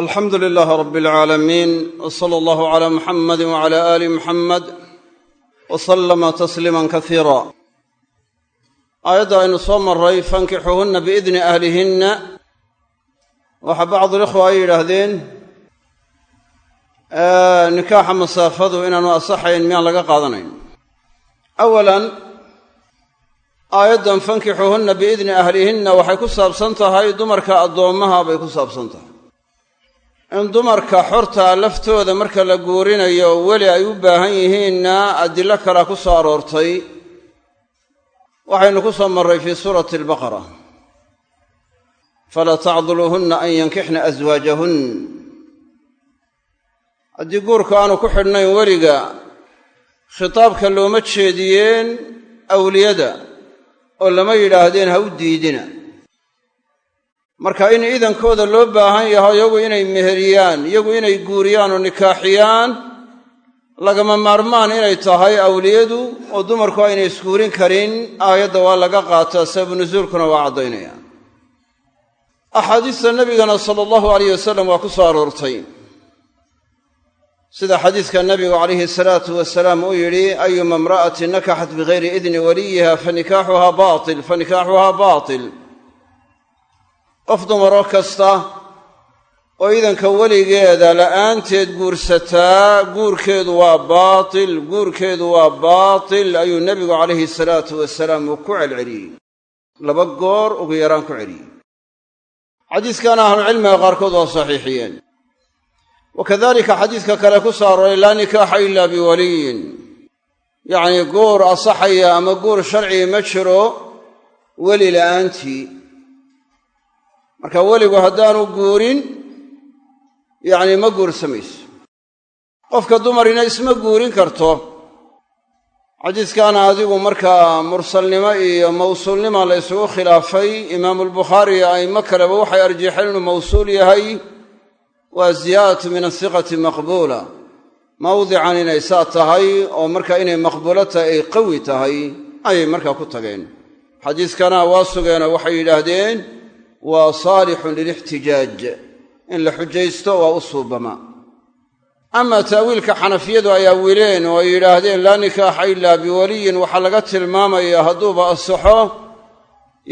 alxamdu lilaahi rabi alcaalamiin w sala allahu calaa muxamadi wacala aali muxamed wa sallama tasliiman kasiira aayadda aynu soo maray fankixuuhunna biidni ahlihinna. Waxaa bacdulikhwa ay yidhaahdeen nikaaxa masaafadu inaanu asaxayn miyaan laga qaadanayn. Awalan aayaddan fankixuuhunna biidni ahlihinna waxay ku saabsan tahay dumarka addoommaha bay ku saabsan tahay in dumarka xortaa laftooda marka la guurinayo weli ay u baahan yihiinna adilo kalea ku soo aroortay. Waxaynu ku soo marray fii suurati albaqara. Falaa tacduluuhunna an yankixna aswaajahun haddii guurku aanu ku xidhnayn weliga khitaabka looma jeediyeen awliyada oo lama yidhaahdeen ha u diidina marka in iidankooda loo baahan yaho iyagu inay meheriyaan iyagu inay guuriyaan oo nikaaxiyaan lagama maarmaan inay tahay awliyadu oo dumarku aynay isguurin karin aayadda waa laga qaataa sababu nusuulkuna waa caddaynaya axaadiista nebigana sala allahu alayh wasalam waa ku soo aroortay. Sida xadiiska nabigu calayhi salaatu wasalaam uu yidhi ayuma imra'atin nakaxat bigayri idni waliyiha fanikaaxuhaa baatil fanikaaxuhaa baatil qof dumaroo kasta oo idanka weligeeda la'aanteed guursataa guurkeedu waa baatil guurkeedu waa baatil ayuu nebigu calayhi salaatu wasalaam uu ku celceliyey. Laba goor ugu yaraan ku celiyey. Xadiiskana ahlucilmiga qaarkood waa saxiixiyeen. Wa kadalika xadiiska kale ku soo arooray laa nikaaxa ila biwaliyin. Yacnii guur asaxaya ama guur sharcigi ma jiro weli la'aantii marka weligu haddaanu guurin yacni ma guursamayso. Qofka dumarina isma guurin karto. Xadiiskaana adigu markaa mursalnimo iyo mawsuulnima la ysugu khilaafay imaamulbukhaari iyo a'immo kaleba waxay arjiixeen inuu mawsuul yahay waa ziyaadatu min asiqati maqbuula. Mawdican inay saa tahay oo marka inay maqbuulo tahay ay qawi tahay ayay markaa ku tageen. Xadiiskana waa sugeenoo waxay yidhaahdeen waa saalixun lilixtijaaj. In la xujaysto waa u suubama. Amaa ta'wiilka xanafiyadu ay awileen oo ay yidhaahdeen laa nikaaxa ilaa biwaliyin. Waxaa laga tilmaamayaa hadduuba asaxo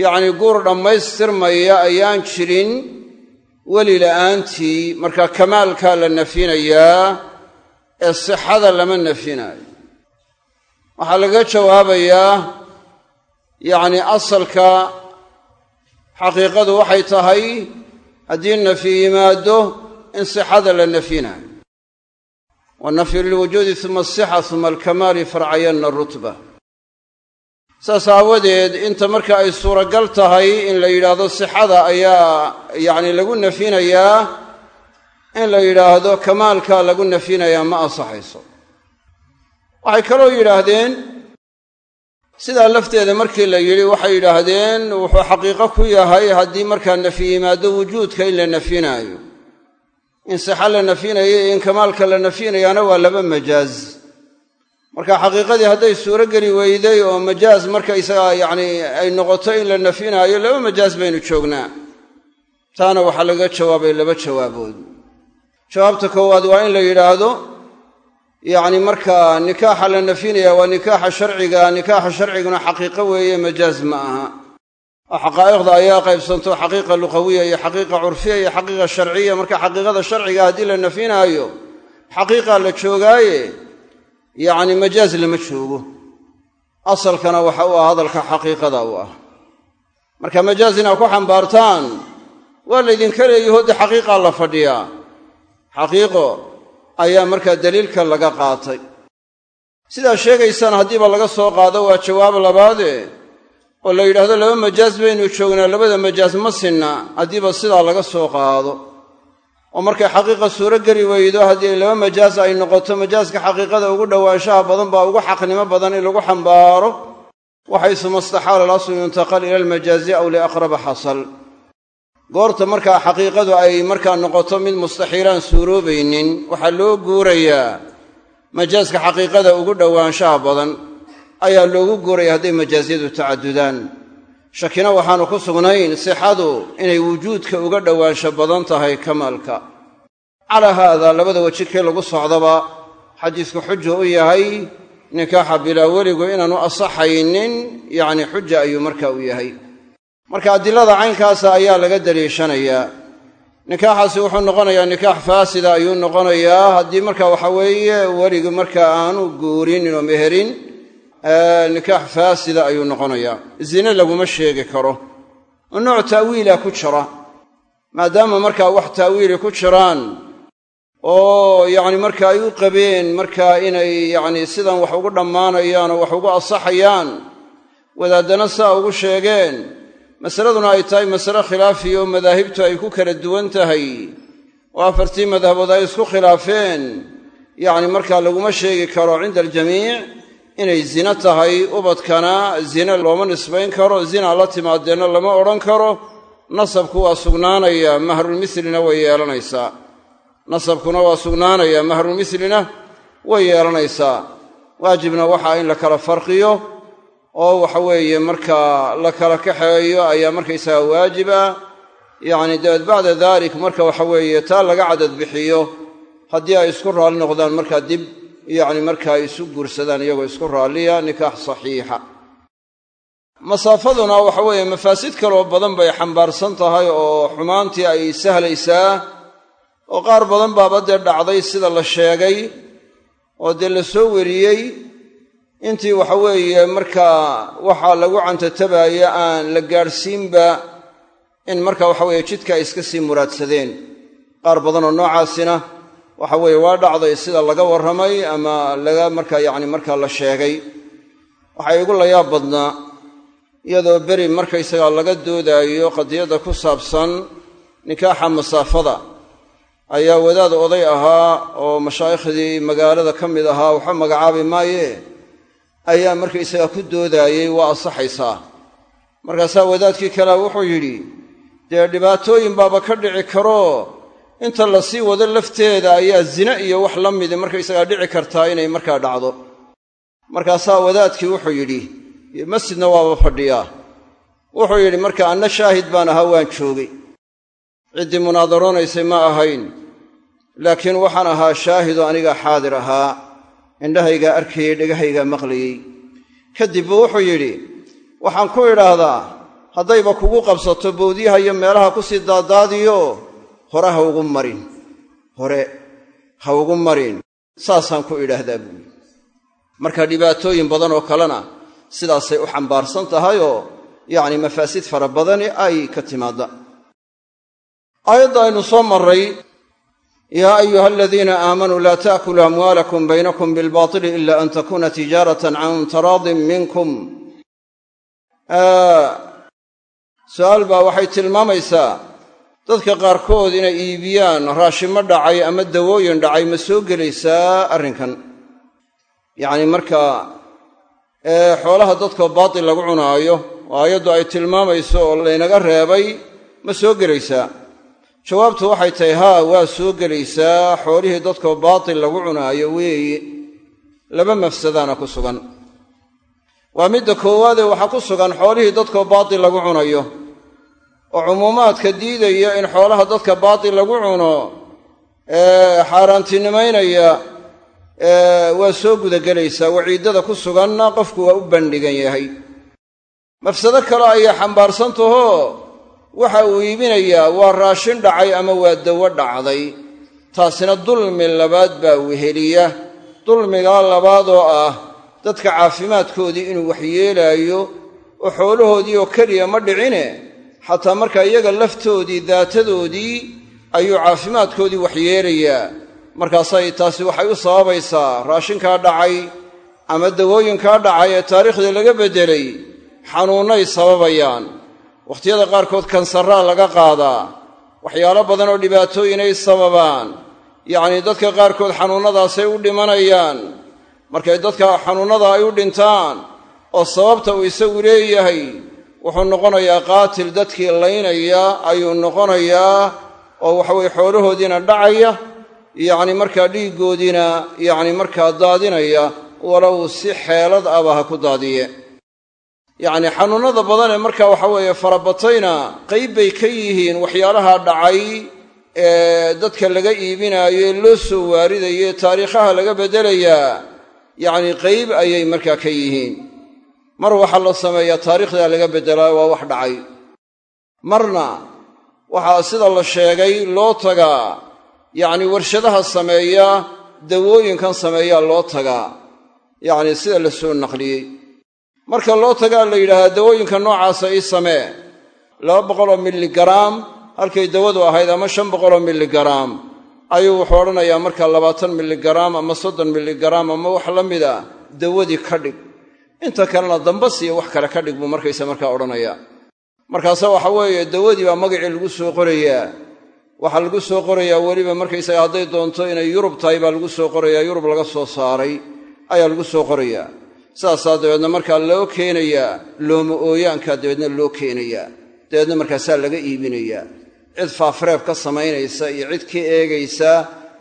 yacnii guur dhammaystirmaya ayaan jirin weli la'aantii. Markaa kamaalkaa la nafinayaa ee sixada lama nafinayo. Waxaa laga jawaabayaa yacnii asalka xaqiiqadu waxay tahay haddii nafyi yimaado in sixada la nafyinayo wanafyu lilwujuudi uma asixa uma alkamaali farcayanna rutba. Saas aawadeed inta marka ay suuragal tahay in la yidhaahdo sixada ayaa yacni lagu nafyinayaa in la yidhaahdo kamaalkaa lagu nafyinayaa ma ansaxayso. Waxay kaloo yidhaahdeen sidaa lafteeda markii la yidhi waxay yidhaahdeen wuxuu xaqiiqo ku yahay haddii markaa nafyi yimaado wujuudka in la nafyinaayo in sixa la nafyinayo iyo in kamaalka la nafyinayaana waa laba majaaz. Marka xaqiiqadii hadday suuro geli weyday oo majaaz markaysagaa yacni ay noqoto in la nafyinaayo laba majaaz baynu joognaa. Taana waxaa laga jawaabay laba jawaabood. Jawaabta koowaad waa in la yidhaahdo yacni markaa nikaaxa la nafyinaya waa nikaaxa sharciga nikaaxa sharciguna xaqiiqo weeye majaaz ma aha. Oo xaqaa'iqda ayaa qaybsanto xaqiiqa luqawiya iyo xaqiiqa curfiya iyo xaqiiqa sharciya. Marka xaqiiqada sharciga haddii la nafyinaayo xaqiiqaa la joogaaye yacni majaaz lama joogo. Asalkana waxa u ah hadalka xaqiiqada u ah. Marka majaaz inaad ku xambaartaan waa laydinka leeyaho de xaqiiqaa la fadhiyaa. Xaqiiqo ayaa markaa daliilka laga qaatay. Sidaa sheegaysaan haddiiba laga soo qaado waa jawaab labaade oo la yidhaahdo laba majaaz baynu joognaa labada majaaz ma sinna haddiiba sidaa laga soo qaado. Oo markay xaqiiqa suuro geli weydo haddii laba majaaz ay noqoto majaaska xaqiiqada ugu dhowaanshaha badan baa ugu xaqnimo badan in lagu xambaaro. Waxaysuma staxaala alaslu yuntaqal ila almajaazi aw liaqraba xasal goorta markaa xaqiiqadu ay markaa noqoto mid mustaxiilaan suuroobaynin waxaa loo guurayaa majaaska xaqiiqada ugu dhowaanshaha badan ayaa loogu guuraya hadday majaasyadu tacadudaan. Shakina waxaanu ku sugnayn sixadu inay wujuudka uga dhowaansho badan tahay kamaalka calaa haada labada weji lagu socdaba xadiisku xuja u yahay nikaaxa bilaa weligu inaanu asaxaynin yacni xuja ayuu marka u yahay marka adilada caynkaasa ayaa laga daliishanayaa nikaaxaasi wuxuu noqonayaa nikaax faasida ayuu noqonayaa. Haddii marka waxa weeye weligu marka aanu guurinin oo meherin nikaax faasida ayuu noqonayaa. Zine laguma sheegi karo. Oo nooc ta'wiila ku jira. Maadaama markaa wax ta'wiili ku jiraan oo yacni marka ay u qabeen marka inay yacni sidan wax ugu dhammaanayaan oo wax ugu asaxayaan wadaaddana saa ugu sheegeen masaladuna ay tahay masale khilaafiya oo madaahibtu ay ku kala duwan tahay. Oo afartii madhabood ay isku khilaafeen. Yacni markaa laguma sheegi karo cinda aljamiic inay zina tahay ubadkana zine looma nisbayn karo zina la timaadeenna lama odhan karo. Nasabku waa sugnaanaya mahrulmislina way yeelanaysaa nasabkuna waa sugnaanaya mahrulmislina way yeelanaysaa waajibna waxaa in la kala farqiyo oo waxa weeye markaa la kala kaxeeyo ayaa markaysaga waajib ah yacni dabeed bacda dalik marka waxa weeye taa laga cadad bixiyo. Haddii ay isku raalli noqdaan markaa dib yacni markaa isu guursadaan iyagoo isku raalliya nikaax saxiixa. Masaafaduna waxa weeye mafaasid kaloo badan bay xambaarsan tahay oo xumaantii ay sahlaysaa. Oo qaar badan baaba dee dhacday sida la sheegay oo dee la soo weriyey intii waxa weeye markaa waxaa lagu cantatabaaya aan la gaadhsiinba in marka waxa weeye jidka ay iska sii muraadsadeen. Qaar badanoo noocaasina waxa weeye waa dhacday sida laga warramay ama laga markaa yacni markaa la sheegay. Waxaa igu layaab badnaa iyadoo beri markaysagaa laga doodaayo qadiyadda ku saabsan nikaaxa masaafada. Ayaa wadaad oday ahaa oo mashaayikhdii magaalada ka mid ahaa waxba magacaabi maaye ayaa markaysagaa ku doodaayey waa asaxaysaa markaasaa wadaadkii kalea wuxuu yidhi dee dhibaatooyin baaba ka dhici karo. Inta la sii wado lafteeda ayaa zine iyo wax la midi markaysagaa dhici kartaa inay markaa dhacdo. Markaasaa wadaadkii wuxuu yidhi masjidna waaba fadhiyaa wuxuu yidhi marka anna shaahid baan ahaa waan joogay. Ciddii munaadaroonaysay ma ahayn. Laakiin waxaan ahaa shaahidoo anigaa xaadir ahaa indhahaygaa arkayey dhegahaygaa maqlayey kadib buu wuxuu yidhi waxaan ku idhaahdaa haddayba kugu qabsato bowdyaha iyo meelaha ku sii daadaadiyo hore ha ugu marin hore ha ugu marin. Saasaan ku idhaahdaa buuyi marka dhibaatooyin badan oo kalena sidaasay u xambaarsan tahayoo yacni mafaasid fara badani ay ka timaadda. Aayadda aynu soo marray yaa ayuha aladiina aamanuu laa taakuluu amwaalakum baynakum bilbaatili ila an takuuna tijaaratan can taraadin minkum su'aal baa waxay tilmaamaysaa dadka qaarkood inay iibiyaan raashimo dhacay ama dawooyin dhacay ma soo gelaysaa arrinkan yacni markaa xoolaha dadkoo baatil lagu cunaayo oo aayaddu ay tilmaamayso oo laynaga reebay ma soo gelaysaa jawaabtu waxay tahay haa waa soo gelaysaa. Xoolihii dadkoo baatil lagu cunaayo weeye laba mafsadaana ku sugan. Waa midda koowaadee waxaa ku sugan xoolihii dadkoo baatil lagu cunayo. Oo cumuumaadka diidaya in xoolaha dadka baatil lagu cuno ee xaaraantinimaynaya waa soo gudagelaysaa. Waciiddada ku suganna qofku waa u bandhigan yahay. Mafsado kale ayaa xambaarsantahoo waxa uu iibinayaa waa raashin dhacay ama waa dawo dhacday? Taasina dulmi labaad baa weheliya dulmigaa labaad oo ah dadka caafimaadkoodii inuu waxyeelaayo oo xoolahoodii oo keliya ma dhicine. Xataa markaa iyaga laftoodii daatadoodii ayuu caafimaadkoodii waxyeelayaa markaasay taasi waxay u sababaysaa raashinkaa dhacay ama dawooyinkaa dhacay ee taariikhda laga beddelay xanuunnay sababayaan wakhtiyada qaarkood kansaraa laga qaadaa waxyaalo badan oo dhibaatooyinay sababaan. Yacnii dadka qaarkood xanuunnadaasay u dhimanayaan. Markay dadka xanuunnada ay u dhintaan oo sababta uu isagu leeyahay wuxuu noqonayaa qaatil dadkii laynaya ayuu noqonayaa oo waxaweye xoolahoodiina dhacaya yacni markaa dhiiggoodiina yacni markaa daadinaya walow si xeelad aba ha ku daadiye yacni xanuunnada badan ee markaa waxa weeye farabatayna qayb bay ka yihiin waxyaalaha dhacay ee dadka laga iibinaayo ee loo soo waaridayo ee taariikhaha laga beddelayaa yacni qayb ayay markaa ka yihiin. Mar waxaa la sameeyaa taariikhdaa laga beddelaa waa wax dhacay. Marna waxaa sida la sheegay loo tagaa yacni warshadaha sameeya dawooyinkan sameeyaa loo tagaa yacni sida la soo naqliyey marka loo tagaa la yidhaahdaa dawooyinka noocaasa ii samee. Laba boqoloo milligaraam halkay dawadu ahayd ama shan boqoloo milligaraam ayuu wuxuu odhanayaa marka labaatan milligaraam ama soddon milligaraam ama wax la mida dawadii ka dhig. Inta kalena dambas iyo wax kale ka dhig buu markaysa markaa odhanayaa. Markaase waxa weeye dawadii baa magacii lagu soo qorayaa. Waxaa lagu soo qorayaa weliba markaysaga hadday doonto inay yurub tahay baa lagu soo qorayaa yurub laga soo saaray ayaa lagu soo qorayaa saasaa dabeedna markaa loo keenayaa looma ooyaankaa dabeedna loo keenayaa. Dabeedna markaasaa laga iibinayaa cid faafreeb ka samaynaysa iyo cid ka eegaysa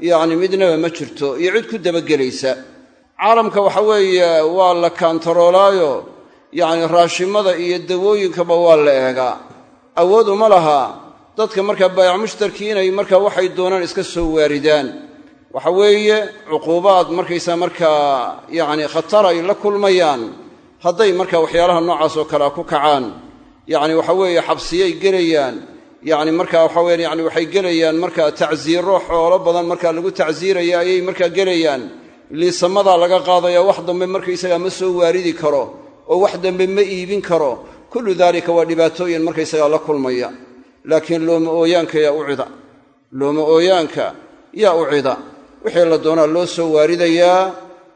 yacni midnaba ma jirto iyo cid ku dabagelaysa. Caalamka waxa weeye waa la kaantaroolaayo yacni raashimada iyo dawooyinkaba waa la eegaa awood uma laha. Dadka markaa baayac mushtarkii inay markaa waxay doonaan iska soo waaridaan waxa weeye cuquubaad markaysaa markaa yacni khatar ay la kulmayaan hadday markaa waxyaalaha noocaas oo kalea ku kacaan yacni waxa weeye xabsiyay gelayaan yacni markaa waxa weye yani waxay gelayaan markaa tacsiiro xoolo badan markaa lagu tacsiiraya ayay markaa gelayaan. Liisamadaa laga qaadaya wax dambe markaysagaa ma soo waaridi karo oo wax dambe ma iibin karo. Kullu daalika waa dhibaatooyin markaysagaa la kulmaya. Laakiin looma ooyaanka yaa u cida. Looma ooyaanka yaa u cida wixii la doonaa loo soo waaridayaa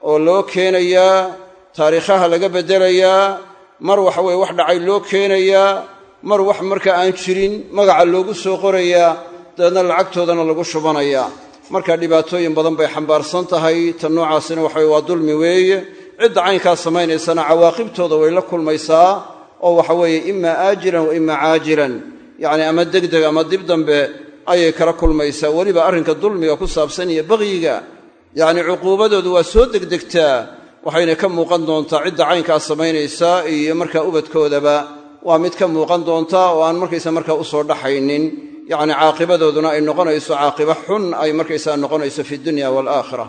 oo loo keenayaa taariikhaha laga beddelayaa mar waxa weye wax dhacay loo keenayaa mar wax marka aan jirin magaca loogu soo qorayaa dabeedna lacagtoodana lagu shubanayaa. Marka dhibaatooyin badan bay xambaarsan tahay tan noocaasina waxaweye waa dulmi weeye. Cidda caynkaa samaynaysana cawaaqibtooda way la kulmaysaa oo waxa weeye imaa aajilan wa imaa caajilan. Yacni ama degdeg ama dib dambe ayay kala kulmaysaa. Weliba arrinka dulmiga ku saabsan iyo baqyiga yacni cuquubadoodu waa soo degdegtaa waxayna ka muuqan doontaa cidda caynkaa samaynaysa iyo markaa ubadkoodaba waa mid ka muuqan doontaa oo aan markaysa markaa u soo dhaxaynin. Yacni caaqibadooduna ay noqonayso caaqiba xun ay markaysaa noqonayso fi dunya waalaakhira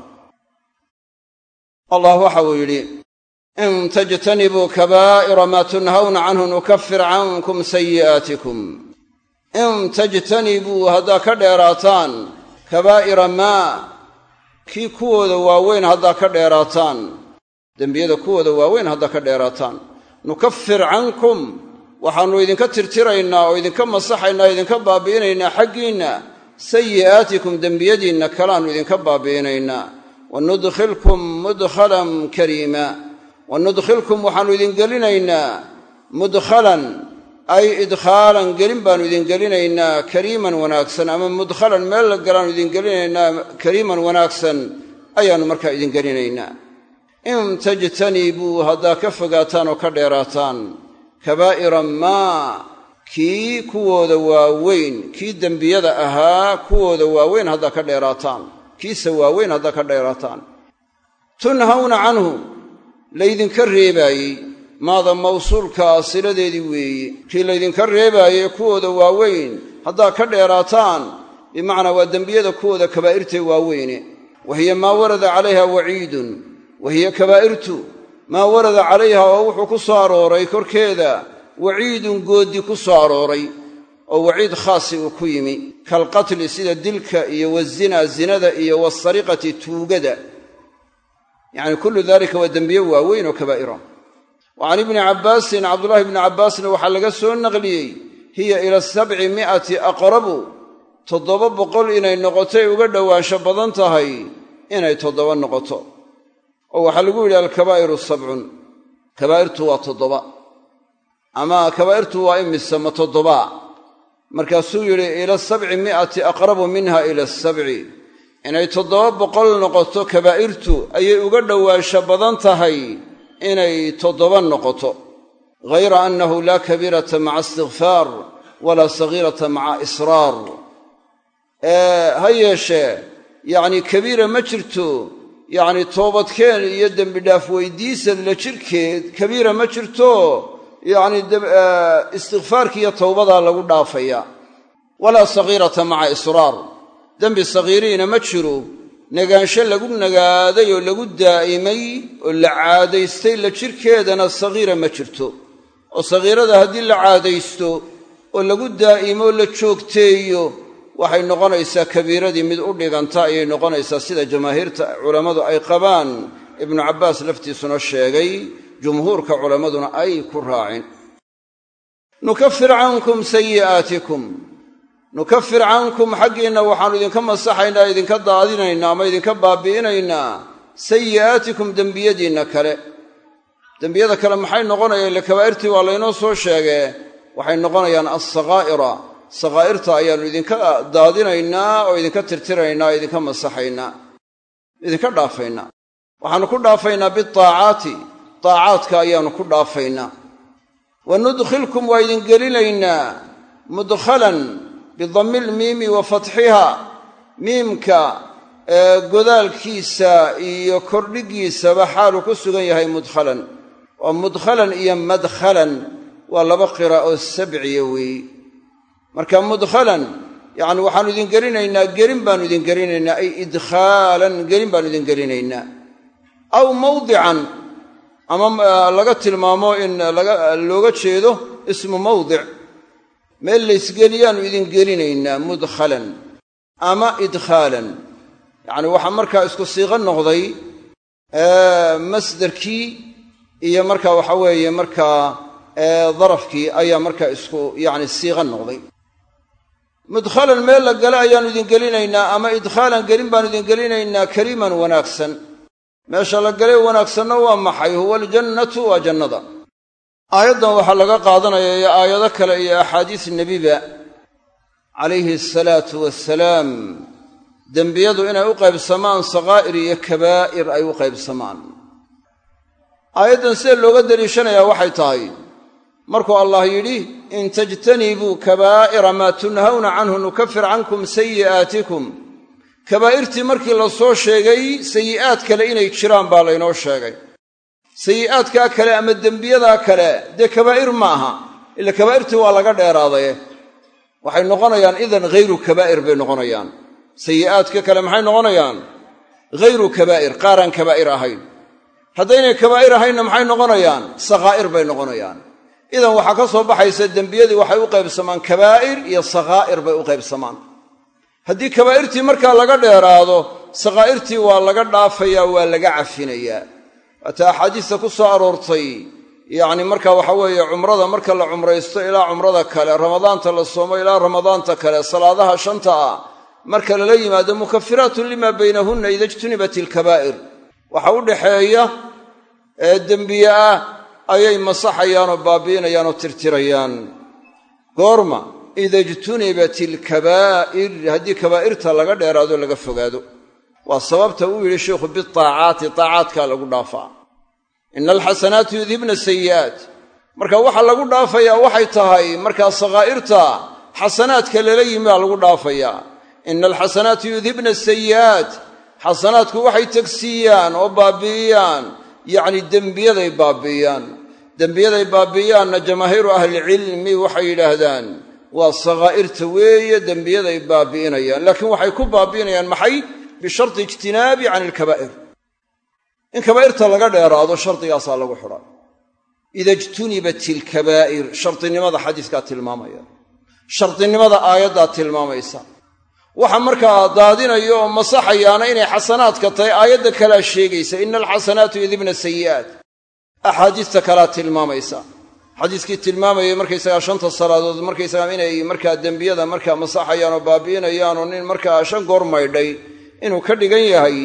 allah waxa uu yidhi in tajtanibuu kabaa'ira maa tunhawna canhu nukafir cankum sayi'aatikum in tajtanibuu haddaa ka dheeraataan kabaa'ira maa kii kuwooda waaweyn haddaa ka dheeraataan dembiyada kuwooda waaweyn haddaa ka dheeraataan nukafir cankum waxaannu idinka tirtiraynaa oo idinka masaxaynaa idinka baabi'inaynaa xaggiinna sayi'aatikum dembiyadiinna kalaannu idinka baabi'inaynaa wa nudkhilkum mudkhalan kariima wa nudkhilkum waxaannu idin gelinaynaa mudkhalan ay idkhaalan gelin baannu idin gelinaynaa kariiman wanaagsan ama mudkhalan meel la galaannu idin gelinaynaa kariiman wanaagsan ayaannu markaa idin gelinaynaa. In tajtanibuu haddaa ka fogaataan oo ka dheeraataan kabaa'ira maa kii kuwooda waaweyn kii dembiyada ahaa kuwooda waaweyn haddaa ka dheeraataan kiisa waaweyn haddaa ka dheeraataan. Tunhawna canhu laydinka reebaayey maada mawsuulkaa siladeedii weeye kii laydinka reebaayey kuwooda waaweyn haddaa ka dheeraataan bimacnaa waa dembiyada kuwooda kabaa'irtee waaweyne wa hiya maa warada calayha waciidun wa hiya kabaa'irtu maa warada calayha oo wuxuu ku soo arooray korkeeda waciidun gooddi ku soo arooray oo waciid khaasi uu ku yimi. Kalqatli sida dilka iyo wazinaa zinada iyo wasariqati tuugada. Yacni kullu daalika waa dembiye waaweyn oo kabaa'ira wa can ibni cabbaasin cabdullaahi ibni cabbaasna waxaa laga soo naqliyey hiya ila sabci mi'ati aqrabu toddoba boqol inay noqotay uga dhowaansho badan tahay inay toddoba noqoto oo waxaa lagu yidhi alkabaa'iru sabcun kabaa'irtu waa toddoba ama kabaa'irtu waa imise ma toddobaa markaasuu yidhi ila sabci mi'ati aqrabu minha ila asabci inay toddoba boqol noqoto kabaa'irtu ayay uga dhowaansho badan tahay inay toddoba noqoto ghayra annahu laa kabiirata maca istikfaar walaa sagiirata maca israar. Ha yeeshee yacni kabiira ma jirto yacni toobadkeen iyo dembidhaaf weydiisad la jirkeed kabiira ma jirto yacni istikfaarkiiyo towbadaa lagu dhaafaya. Walaa sagiirata maca israar dembi sagiiriina ma jiro negaansho lagu nagaaday oo lagu daa'imay oo la caadaystay la jirkeedana sagiira ma jirto. Oo sagiirada haddii la caadaysto oo lagu daa'imo la joogteeyo waxay noqonaysaa kabiiradii mid u dhiganta ayay noqonaysaa sida jamaahiirta culammadu ay qabaan. Ibnu cabbaas laftiisuna sheegay jumhuurka culammaduna ay ku raacin. Nukafir cankum sayi'aatikum nukafir cankum xaggiinna waxaannu idinka masaxaynaa idinka daadinaynaa ama idinka baabi'inaynaa sayi'aatikum dembiyadiinna kale. Dembiyada kale maxay noqonayaan ile kabaa'irtii waa laynoo soo sheegee. Waxay noqonayaan alsakaa'ira sakaa'irta ayaannu idinka daadinaynaa oo idinka tirtiraynaa idinka masaxaynaa idinka dhaafaynaa. Waxaannu ku dhaafaynaa bitaacaati taacaadka ayaannu ku dhaafaynaa. Wa nudkhilkum waa idin gelinaynaa mudkhalan bidammi lmiimi wa fatxiha miimka godaalkiisa iyo kordhigiisaba xaaluu ku sugan yahay mudkhalan. waa mudkhalan iyo madkhalan waa laba qiraa'o sabciya weeye marka mudkhalan yacni waxaannu idin gelinaynaa gelin baannu idin gelinaynaa ay idkhaalan gelin baannu idin gelinaynaa aw mawdican ama laga tilmaamo in looga jeedo ismu mawdic meel laysgeliyaannu idin gelinaynaa mudkhalan ama idkhaalan. Yacni waxaa markaa isku siiqo noqday masdarkii iyo markaa waxa weeye markaa darafkii ayaa markaa isku yacni siiqo noqday. Mudkhalan meel la gale ayaannu idin gelinaynaa ama idkhaalan gelin baannu idin gelinaynaa kariiman wanaagsan. Meesha la gale wanaagsanna waa maxay? Huwa aljannatu waa jannada aayaddan waxaa laga qaadanaya iyo aayado kale iyo axaadiis nebiba calayhi asalaatu wassalaam. Dembiyadu inay u qaybsamaan sakaa'ir iyo kabaa'ir ay u qaybsamaan. Aayaddan sida looga deliishanayaa waxay tahay markuu allah yidhi in tajtanibuu kabaa'ira maa tunhawna canhu nukafir cankum sayi'aatikum. Kabaa'irtii markii la soo sheegay sayi'aad kale inay jiraan baa laynoo sheegay sayi'aadkaa kale ama dembiyadaa kale dee kabaa'ir ma aha ila kabaa'irtii waa laga dheeraadaye waxay noqonayaan idan hayru kabaa'ir bay noqonayaan. Sayi'aadka kale maxay noqonayaan? Hayru kabaa'ir qaaraan kabaa'ir ahayn. Haddaynay kabaa'ir ahaynna maxay noqonayaan? Sakaa'ir bay noqonayaan. Idan waxaa ka soo baxaysa dembiyadii waxay u qaybsamaan kabaa'ir iyo sakaa'ir bay u qaybsamaan. Haddii kabaa'irtii markaa laga dheeraado sakaa'irtii waa laga dhaafayaa waa laga cafinayaa waata axaadiista ku soo aroortay yacni marka waxa weeye cumrada marka la cumraysto ilaa cumrada kale ramadaanta la soomo ilaa ramadaanta kale salaadaha shanta ah marka lala yimaado mukafiraatun limaa baynahunna ida ijtunibat ilkabaa'ir waxa u dhaxeeya ee dembiye ah ayay masaxayaan oo baabi'inayaan oo tirtirayaan. Goorma ida ijtunibat ilkabaa'ir haddii kabaa'irta laga dheeraado laga fogaado. Waa sababta uu yidhi sheikhu bitaacaati taacaadkaa lagu dhaafaa ina alxasanaatu yudhibna sayi'aat marka waxa lagu dhaafayaa waxay tahay markaa sakaa'irta xasanaadka lala yimi baa lagu dhaafayaa ina alxasanaatu yudhibna sayi'aat xasanaadku waxay tegsiiyaan oo baabi'iyaan. Yacni dembiyaday baabi'iyaan. Dembiyaday baabi'iyaanna jamaahiiru ahlicilmi waxay yidhaahdaan waa sakaa'irta weeye dembiyaday baabi'inayaan. Laakiin waxay ku baabi'inayaan maxay? Bisharti ijtinaabi can ilkabaa'ir in kabaa'irta laga dheeraado shardigaasaa lagu xidha ida ijtunibat ilkabaa'ir shardinimada xadiiskaa tilmaamaya. Shardinimada aayaddaa tilmaamaysa. Waxa markaa daadinaya oo masaxayaana inay xasanaadka tahay aayadda kalaa sheegaysa ina alxasanaatu yudibna sayi'aat axaadiista kalaa tilmaamaysa. Xadiiskii tilmaamayay markaysagaa shanta salaadood markaysagaa inay markaa dembiyada markaa masaxayaan oo baabi'inayaan oo nin markaa shan goor maydhay inuu ka dhigan yahay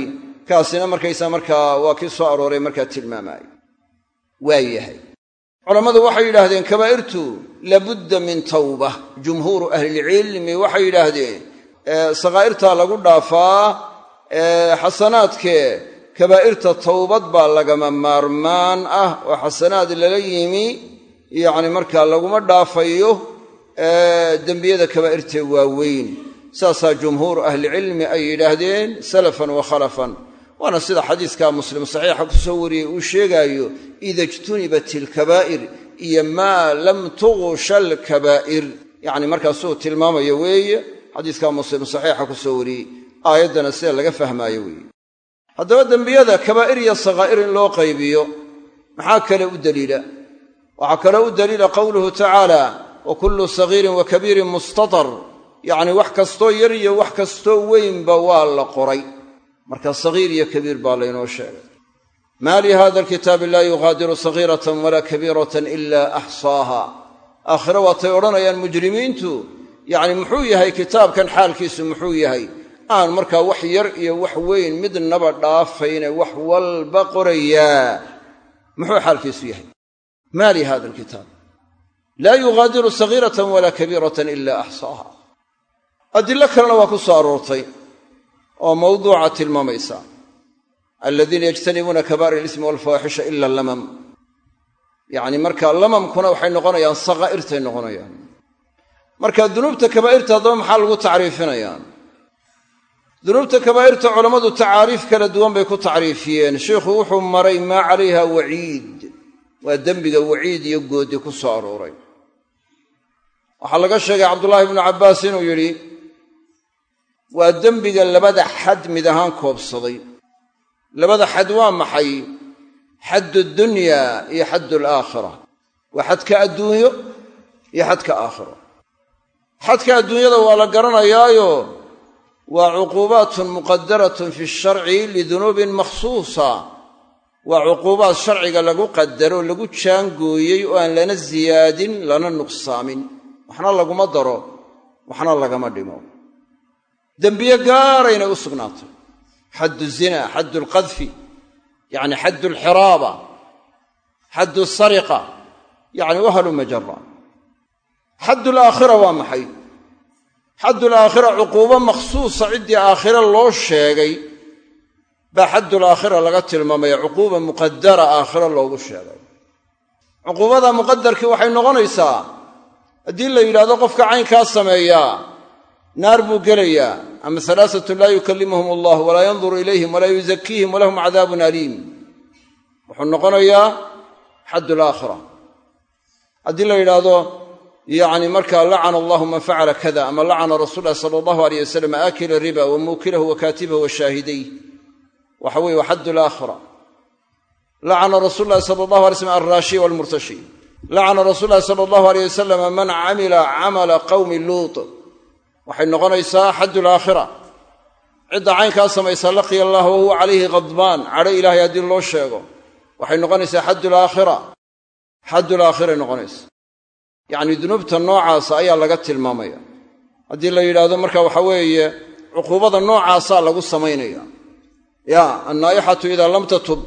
kaasina markaysaa markaa waa kii soo arooray markaa tilmaamaaya waa yahay. Culammadu waxay yidhaahdeen kabaa'irtu labudda min tawba. Jumhuuru ahlilcilmi waxay yidhaahdeen sakaa'irtaa lagu dhaafaa xasanaadkee kabaa'irta towbad baa lagama maarmaan ah oo xasanaad lala yimi yacni markaa laguma dhaafayo dembiyada kabaa'irtee waaweyn saasaa jumhuuru ahlicilmi ay yidhaahdeen salafan wa khalafan waana sida xadiiska muslim saxiixa ku soo wariyey uu sheegaayo ida ijtunibat ilkabaa'ir iyo maa lam tuqsha alkabaa'ir. Yacni markaasuu tilmaamaya weeye xadiiskaa muslim saxiixa ku soo wariyey aayaddana sida laga fahmaayo weeye. Haddaba dembiyada kabaa'ir iyo sakaa'ir in loo qaybiyo maxaa kale u deliila waxaa kaloo u deliila qowluhu tacaala wa kullu sagiirin wa kabiirin mustatar. Yacni wax kastoo yar iyo wax kastoo weynba waa la qoray marka sagiir iyo kabiir baa laynoo sheegay. Maa li hada alkitaabi laa yugaadiru sagiiratan walaa kabiiratan ila axsaaha aakhire waatay odhanayaan mujrimiintu yacni muxuu yahay kitaabkan xaalkiisu muxuu yahay. Aan markaa wax yar iyo wax weyn midnaba dhaafayne wax walba qorayaa muxuu xaalkiisu yahay. Maa li hada alkitaab. Laa yugaadiru sagiiratan walaa kabiiratan ila axsaaha adilo kalena waa ku soo aroortay oo mawduuca tilmaamaysa. Aladiina yajtanibuuna kabaa'ir alismi walfawaaxisha ila lamam yacni marka lamamkuna waxay noqonayaan sakaa'irtay noqonayaan. Marka dunuubta kabaa'irta haddaba maxaa lagu tacriifinayaa dunuubta kabaa'irta culammadu tacaariif kala duwan bay ku tacriifiyeen. Sheikhu wuxuu maray maa calayha waciid. Waa dembiga waciid iyo goodi ku soo arooray. Waxaa laga sheegay cabdullaahi ibnu cabbaas inuu yidhi waa dembiga labada xad mid ahaan koobsaday. Labada xad waa maxay? Xaddu dunya iyo xaddu alaakhira waa xadka adduunyo iyo xadka aakhiro xadka adduunyada waa la garanayaayo waa cuquubaatun muqadaratun fi sharci lidunuubin makhsuusa. Waa cuquubaad sharciga lagu qadaro lagu jaangooyey oo aan lana siyaadin lana nuqsaamin. Waxna laguma daro waxna lagama dhimo dembiye gaarayna u sugnaatay xaddu zina xaddu alqadfi yacni xaddu alxiraaba xaddu sariqa yacni wahalu majara xaddu alaakhira waa maxay? Xaddu alaakhira cuquubo makhsuusa ciddii aakhire loo sheegay baa xaddulaakhira laga tilmaamaya cuquuba muqadara aakhiro loogu sheegay. Cuquubada muqadarkii waxay noqonaysaa haddii la yidhahdo qofka caynkaa sameeyaa naar buu gelayaa ama halaasatun laa yukallimuhum allah walaa yanduru ilayhim walaa yuzakiihim walahum cadaabun aliim. Wuxuu noqonayaa xaddulaakhira haddii la yidhaahdo yacni markaa lacana allahu man facala kada ama lacana rasuul lahi sala allahu aleyh wasalam aakila riba wa muukilahu wa kaatibahu wa shaahidayh. Waxa weye wa xaddu alaakhira lacana rasuul lahi sala allahu alay slam alraashi walmurtashi. Lacana rasuul lahi sala allahu aleyh wasalam man camila camala qawmi luut waxay noqonaysaa xaddu alaakhira cidda caynkaa samaysa laqiya allah wa huwa calayhi khadbaan cadho ilaahay haddii loo sheego. Waxay noqonaysaa xaddu alaakhira xaddu alaakhiraay noqonaysa yacni dunuubta noocaasa ayaa laga tilmaamaya. Haddii la yidhaahdo marka waxa weeye cuquubada noocaasaa lagu samaynaya. Ya annaa'ixatu idaa lam tatub.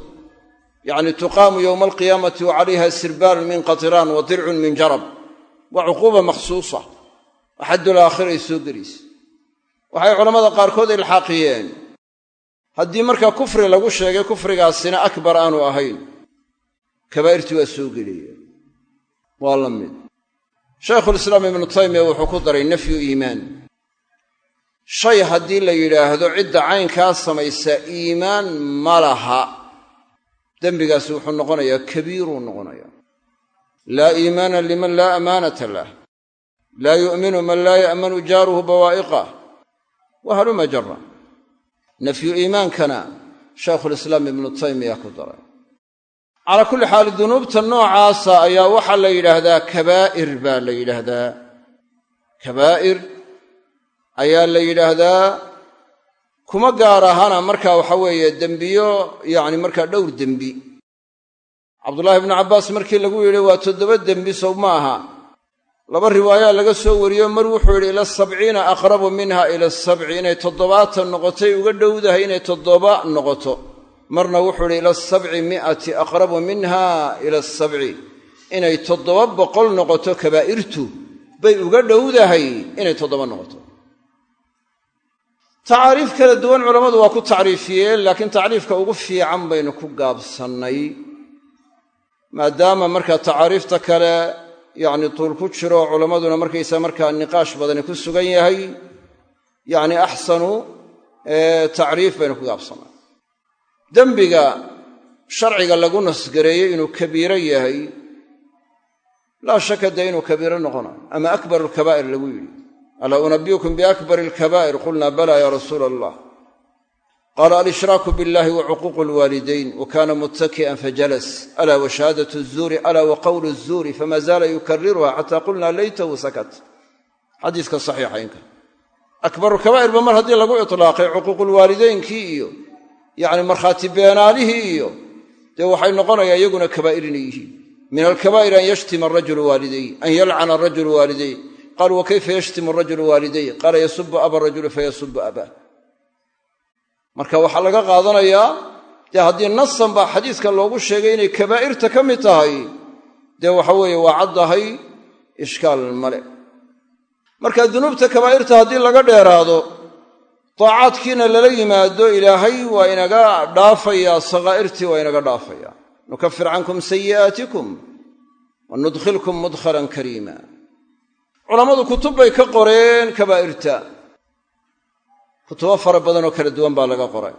Yacni tuqaamu yowma alqiyaamati wa calayha sirbaalun min qatiraan wa dircun min jarab. Waa cuquuba makhsuusa waa xaddulaakhiraay soo gelaysa waxay culammada qaarkood ilxaaqiyeen. Haddii marka kufri lagu sheegay kufrigaasina akbar aanu ahayn kabaa'irtii waa soo gelaya waa la mid. Shaykhulislaam ibnu taymiya wuxuu ku daray nafyu iimaan. Shay haddii la yidhaahdo cidda caynkaa samaysa iimaan ma laha. Dembigaasi wuxuu noqonayaa kabiiruu noqonayaa. Laa iimaana liman laa amaanata lah laa yu'minu man laa ya'manu jaaruhu bawaa'iqah wahaluma jara nafyu iimaankana shaykhulislaam ibnu taymiya ku daray. Calaa kulli xaal dunuubta noocaasa ayaa waxaa la yidhaahdaa kabaa'ir baa la yidhaahdaa. Kabaa'ir ayaa la yidhaahdaa kuma gaar ahana marka waxa weeye dembiyo yacni markaa dhowr dembi. Cabdullaahi ibnu cabbaas markii lagu yidhi waa toddoba dembi sow ma aha laba riwaayaa laga soo wariyo mar wuxuu yidhi ila sabciina aqrabu minha ila sabci inay toddobaatan noqotay uga dhowdahay inay toddoba noqoto. Marna wuxuu idhi ila sabci mi'ati aqrabu minha ila asabci inay toddoba boqol noqoto kabaa'irtu bay uga dhowdahay inay toddoba noqoto. Tacaariif kala duwan culammadu waa ku tacriifiyeen laakiin tacriifka ugu fiican baynu ku gaabsannay maadaama markaa tacaariifta kale yacni tuul ku jiro culammaduna markaysa markaa niqaash badani ku sugan yahay. Yacni axsanu tacriif baynu ku gaabsannay dembiga sharciga lagu nasgareeyey inuu kabiiro yahay laa shaka dee inuu kabiiro noqonayo ama akbaru alkabaa'ir lagu yidhi. Alaa unabiukum biakbari alkabaa'ir qulna bala ya rasuula allah qaala alshraaku biاllahi wacuquuq lwaalidayn wakana mutaki'an fajalas ala washahaadat zuuri ala waqowlu zuuri fama zaala yukariruha xata qulna laytahu sakat xadiiska saxiixaynka akbaru kabaa'irba mar haddii lagu ilaaqay cuquuqulwaalideynkii iyo yani markhaati beenaalihii iyo dee waxay noqonayaan iyaguna kabaa'ir inay yihiin min alkabaa'ir an yashtima arajulu waaliday an yalcana arajulu waaliday qaal wa kayfa yashtimu arajulu waaliday qaala yasubu aba arajulu fayasubu abaa marka waxaa laga qaadanayaa dee haddii nasan baa xadiiska loogu sheegay inay kabaa'irta ka mid tahay dee waxa weeye waa caddahay ishkaal male. Marka dunuubta kabaa'irta haddii laga dheeraado daacaadkiina lala yimaado ilaahay waa inaga dhaafayaa sakaa'irtii waa inaga dhaafayaa nukafir cankum sayi'aatikum wa nudkhilkum mudkhalan kariima. Culammadu kutub bay ka qoreen kabaa'irta kutubo fara badanoo kala duwan baa laga qoray.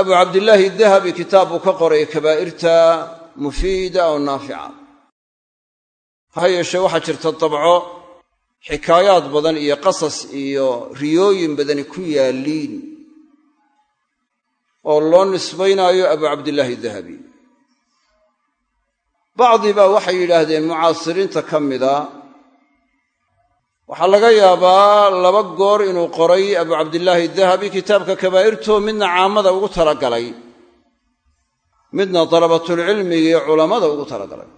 Abu cabdillaahi dahabi kitaab buu ka qoray kabaa'irta mufiida oo naafica. Ha yeeshee waxaa jirta dabco xikaayaad badan iyo qasas iyo riyooyin badani ku yaalliin oo loo nisbaynaayo abu cabdillaahi dahabi. Bacdi baa waxay yidhaahdeen mucaasiriinta ka mida waxaa laga yaabaa laba goor inuu qoray abu cabdillaahi dahabi kitaabka kabaa'irtoo midna caamada ugu talagalay midna dalabatulcilmiga iyo culammada ugu talagalay.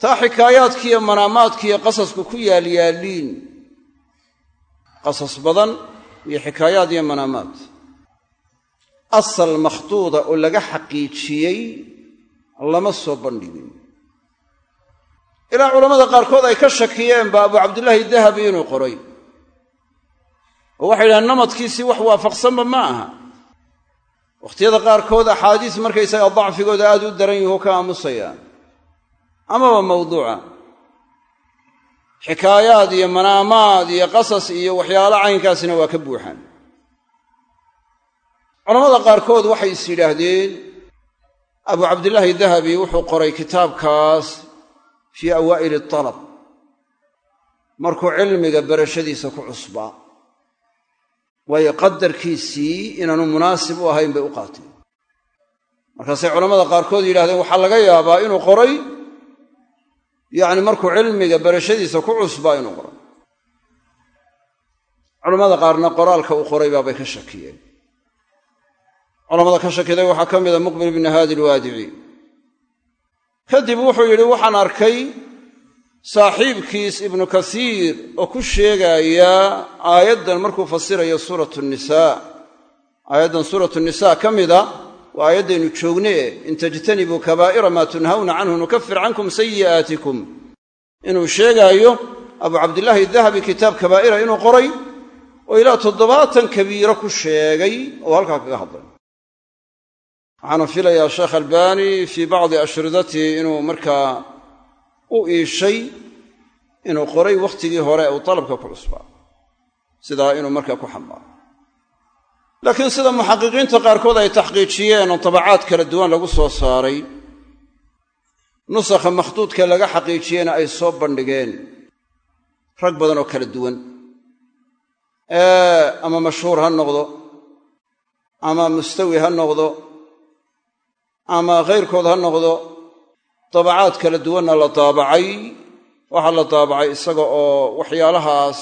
Taa xikaayaadkiiyo manaamaadkiiyo qasasku ku yaalyaalliin qasas badan iyo xikaayaad iyo manaamaad. Asal makhduuda oo laga xaqiijiyey lama soo bandhigin ilaa culammada qaarkood ay ka shakiyeenba abu cabdillaahi dahabi inuu qoray. Oo waxay yidhahaan namadkiisii wax waafaqsanba ma aha. Wakhtiyada qaarkood axaadiis markaysaga dacfigooda aad u daran yahu ka aamusayaan. Amaba mawduuca. Xikaayaad iyo manaamaad iyo qasas iyo waxyaalo caynkaasina waa ka buuxaan. Culammada qaarkood waxay is yidhaahdeen abu cabdillaahi dahabi wuxuu qoray kitaabkaas fii awaa'ili alab markuu cilmiga barashadiisa ku cusbaa waayo qadarkiisii inaanu munaasib u ahayn bay u qaateen. Markaasay culammada qaarkood yidhahdeen waxaa laga yaabaa inuu qoray. Yacni markuu cilmiga barashadiisa ku cusbaa inuu qoray. Culammada qaarna qoraalka uu qoray baabay ka shakiyeen. Culamada ka shakiday waxaa ka mida muqbil ibni haadi alwaadici kadib wuxuu yidhi waxaan arkay saaxiibkiis ibnu kasiir oo ku sheegaya aayaddan markuu fasirayo suuratu nisaa. Aayaddan suuratu nisaa ka mida waa aayaddaynu joogne in tajtanibuu kabaa'ira maa tunhawna canhu nukafir cankum sayi'aatikum. Inuu sheegaayo abu cabdillaahi dahabi kitaab kabaa'ira inuu qoray oo ilaa toddobaatan kabiiro ku sheegay oo halkaa kaga hadlay waxaana filayaa sheekh albaani fii bacdi ashridatihi inuu markaa u iishay inuu qoray wakhtigii hore uu dalabka ku cusbaa sidaa inuu markaa ku xambaaro laakiin sida muxaqiqiinta qaarkood ay taxqiijiyeen oo tabacaad kala duwan lagu soo saaray nusakha makhduudka laga xaqiijiyena ay soo bandhigeen rag badan oo kala duwan. Ama mashhuur ha noqdo ama mustawi ha noqdo ama khayrkood ha noqdo dabacaad kala duwanna la daabacay waxaa la daabacay isaga oo waxyaalahaas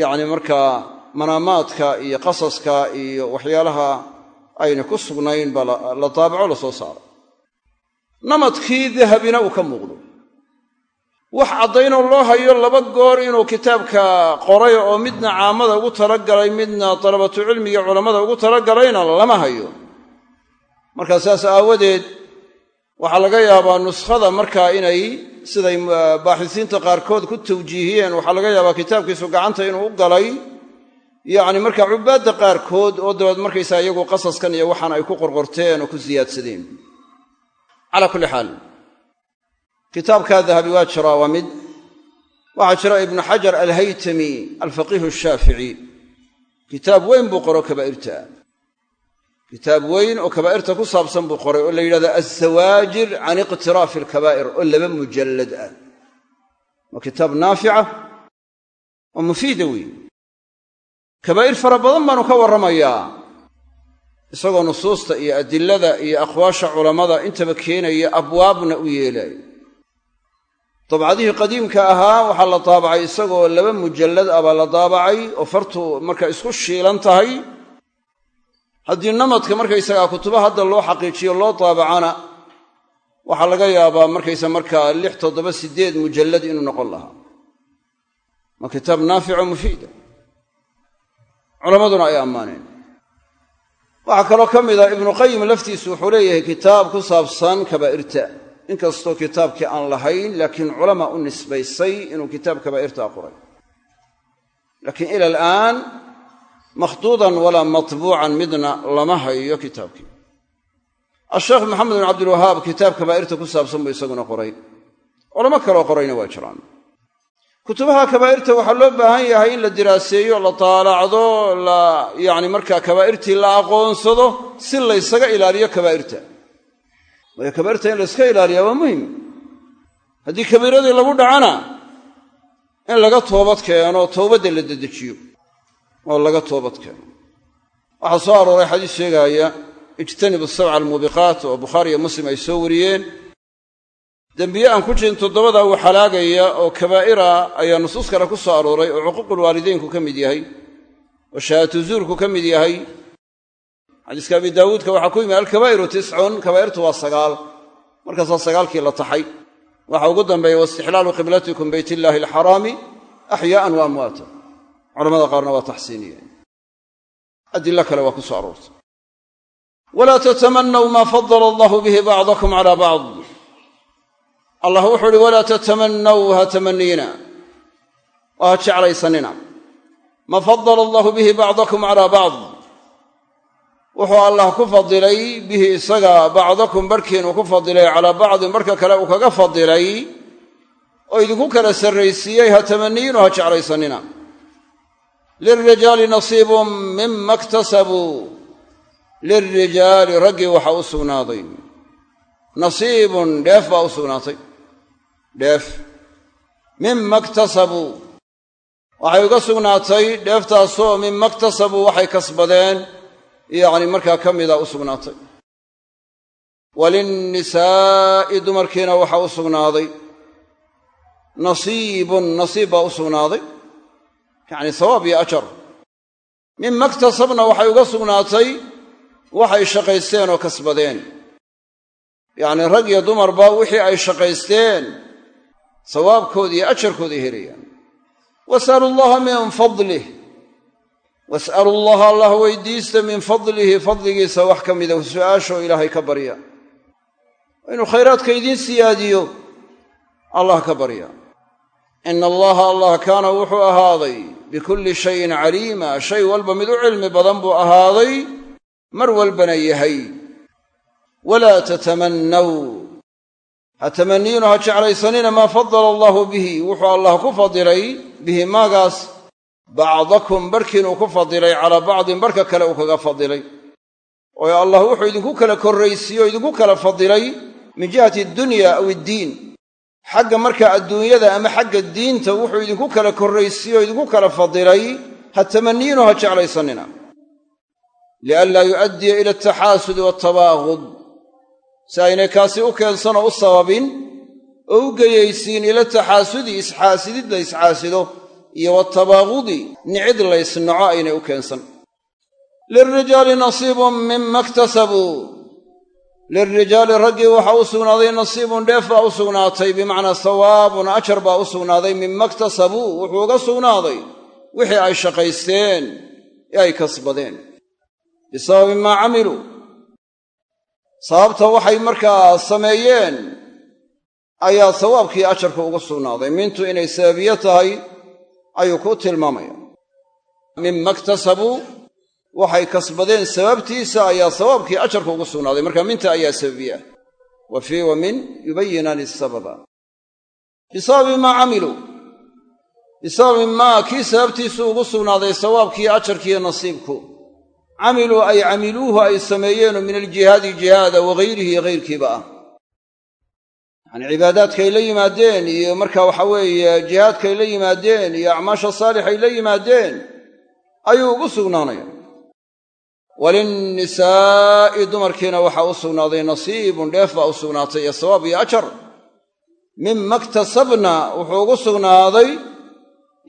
yacni markaa manaamaadka iyo qasaska iyo waxyaalaha ayna ku sugnayn baa la daabaco la soo saaray. Namadkii dahabina uu ka muuqdo. Wax caddaynoo loo hayo laba goor inuu kitaabka qoray oo midna caamada ugu talagalay midna dalabatu cilmiga culammada ugu talagalayna lama hayo markaa saas aawadeed waxaa laga yaabaa nuskhada markaa inay siday baaxisiinta qaarkood ku tawjiihiyeen waxaa laga yaabaa kitaabkiisu gacanta inuu u galay. Yacni markaa cubaadda qaarkood oo dabeed markaysaa iyagu qasaskan iyo waxaan ay ku qorqorteen oo ku siyaadsadeen calaa kulli xaal kitaabkaa dahabi waa jiraa waa mid. Waxaa jira ibnu xajar alhaytami alfaqiihu ashaafici kitaab weyn buu qoro kabaa'irta kitaab weyn oo kabaa'irta ku saabsan buu qoray oo la yidhahdo alzawaajir can iqtiraafi alkabaa'ir oo laba mujallad ah. Waa kitaab naafica oo mufiida weeye kabaa'ir fara badan baanu ka warramayaa isagoo nusuusta iyo adilada iyo aqwaasha culammada intaba keenaya abwaabna u yeelaayo dabcadihii qadiimka ahaa waxaa la daabacay isagoo laba mujallad ah baa la daabacay oo fartu marka isku shiilan tahay haddii namadka markaysagaa kutuba hadda loo xaqiijiyo loo daabacana waxaa laga yaabaa markaysa markaa lix toddoba siddeed mujallad inuu noqon lahaa. Waa kitaab naafico mufiida culammaduna ay ammaaneen. Waxaa kaloo ka mid a ibnuqayim laftiisu wuxuu leeyahay kitaab ku saabsan kabaa'irta. Inkastoo kitaabkii aan lahayn laakiin culamaa u nisbaysay inuu kitaab kabaa'irtaa qoray laakiin ila alaan makhduudan walaa matbuucan midna lama hayo kitaabkii. asheekh maxamed bin cabdilwahaab kitaab kabaa'irta ku saabsan buu isaguna qoray culamo kaloo qorayna waa jiraan kutubaha kabaa'irta waxaa loo baahan yahay in la diraaseeyo la taalacdo la yacni markaa kabaa'irtii la aqoonsado si laysaga ilaaliyo kabaa'irta waayo kabaa'irta in layska ilaaliyaa waa muhiim haddii kabiiradii lagu dhacana in laga toobad keeno towbadda la dedejiyo oo laga toobad keeno. Waxaa soo arooray xadiis sheegaaya ijtanibu sabca almuubiqaat oo bukhaari iyo muslim ay soo wariyeen. Dembiye aan ku jirin toddobadaa uu xalaagaya oo kabaa'ira ayaa nusuus kale ku soo arooray oo cuquuqulwaalideynku ka mid yahay oo shahaatu zuurku ka mid yahay. Xadiiska abi daawuudka waxaa ku yimi alkabaa'iru tiscun kabaa'irtu waa sagaal markaasaa sagaalkii la taxay. Waxa ugu dambeeya waistixlaalu qiblatikum bayt illaahi alxaraami axyaa'an wa amwaata culamada qaarna waa taxsiiniyeen. Adilo kale waa ku soo aroortay. Walaa tatamanaw maa fadala allahu bihi bacdakum cala bacd. Allah wuxuu uhi walaa tatamanaw ha tamaniina oo ha jeclaysanina maa fadala allahu bihi bacdakum calaa bacd. Wuxuu allah ku fadilay bihi isaga bacdakum barhkiinuu ku fadilay calaa bacdin barhka kale uu kaga fadilay oo idinku kala sarraysiiyey ha tamaniyiinu ha jeclaysanina lilrijaali nasiibun mima iktasabuu lilrijaali raggii waxa u sugnaaday nasiibun dheef baa u sugnaatay dheef mima iktasabuu waxay uga sugnaatay dheeftaasoo mima iktasabuu waxay kasbadeen yacni markaa ka mida u sugnaatay walinnisaa'i dumarkiina waxaa u sugnaaday nasiibun nasiib baa u sugnaaday yacni sawaab iyo ajar. Mima iktasabna waxay uga sugnaatay waxay shaqaysteen oo kasbadeen. Yacni rag iyo dumarba wixii ay shaqaysteen sawaabkooda iyo ajarkooday helayaan. Wasalu allaha min fadlih. Was'alu allaha allah weydiista min fadlihi fadligiisa wax ka mida su'aashoo ilaahay ka barya. Inuu khayraadka idiin siyaadiyo allah ka barya. Ina allaha allah kaana wuxuu ahaaday bikulli shayin caliima shay walba mid u cilmi badan buu ahaaday mar walbana yahay. Walaa tatamannaw ha tamaniyiinu ha jeclaysanina maa fadala allahu bihi wuxuu allah ku fadilay bihi maagaas bacdakum barhkiinuu ku fadilay calaa bacdin barhka kale uu kaga fadilay. Oo allah wuxuu idinku kala korraysiiye oo idinku kala fadilay min jihati addunya aw iddiin xagga markaa adduunyada ama xagga diinta wuxuu idinku kala korraysiiye oo idinku kala fadilay ha tamaniyiinu ha jeclaysanina lianlaa yu'addiya ila altaxaasudi waatabaaqud si aynay kaasi u keensanoo u sababin oo u geyaysiin ila taxaasudi isxaasidid la isxaasido iyo watabaaqudi nicid laysnaco aynay u keensan. lilrijaali nasiibun mima iktasabuu lilrijaali raggii waxaa u sugnaaday nasiibun dheef baa u sugnaatay bimacnaa sawaabun ajar baa u sugnaaday mima iktasabuu wuxuu uga sugnaaday wixii ay shaqaysteen ee ay kasbadeen bisababi maa camiluu sababta waxay markaa sameeyeen ayaa sawaabkii ajarka uga sugnaaday mintu inay sababiye tahay ayuu ku tilmaamaya waxay kasbadeen sababtiisa ayaa sawaabkii ajarka ugu sugnaaday. Marka minta ayaa sababiye ah wa fii wa min yubayinani sababa bisababi maa camiluu bisababi maa kii sababtiisu ugu sugnaaday sawaabkii ajarkiiyo nasiibku. Camiluu ay camiluuhu ay sameeyeenoo min aljihaadi jihaada wagayrihi iyo hayrkiiba ah. Yacanii cibaadaadkaay la yimaadeen iyo marka waxa weeye jihaadkaay la yimaadeen iyo acmaasha saalixay la yimaadeen ayuu ugu sugnaanaya walinnisaa'i dumarkiina waxaa u sugnaaday nasiibun dheef baa u sugnaatay iyo sawaab iyo ajar mima iktasabna wuxuu ugu sugnaaday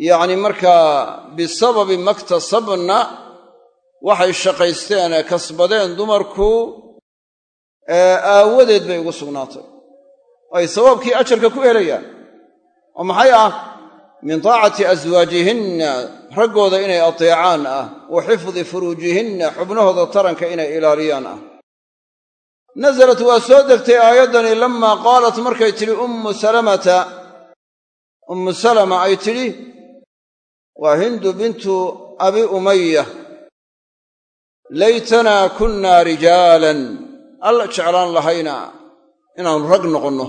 yacni markaa bisababi maktasabna waxay shaqaysteen ee kasbadeen dumarku aawadeed bay ugu sugnaatay ay sawaabkii ajarka ku helayaan oo maxay ah min taacati aswaajihinna raggooda inay ateecaan ah wa xifdi furuujihinna xubnahooda taranka inay ilaaliyaan ah. Nasalat waa soo degtay aayaddani lammaa qaalat markay tidhi ummu salamata. Ummu salama ay tidhi waa hindu bintu abi umaya laytanaa kunnaa rijaalan. Alla jeclaan lahayna inaannu rag noqonno.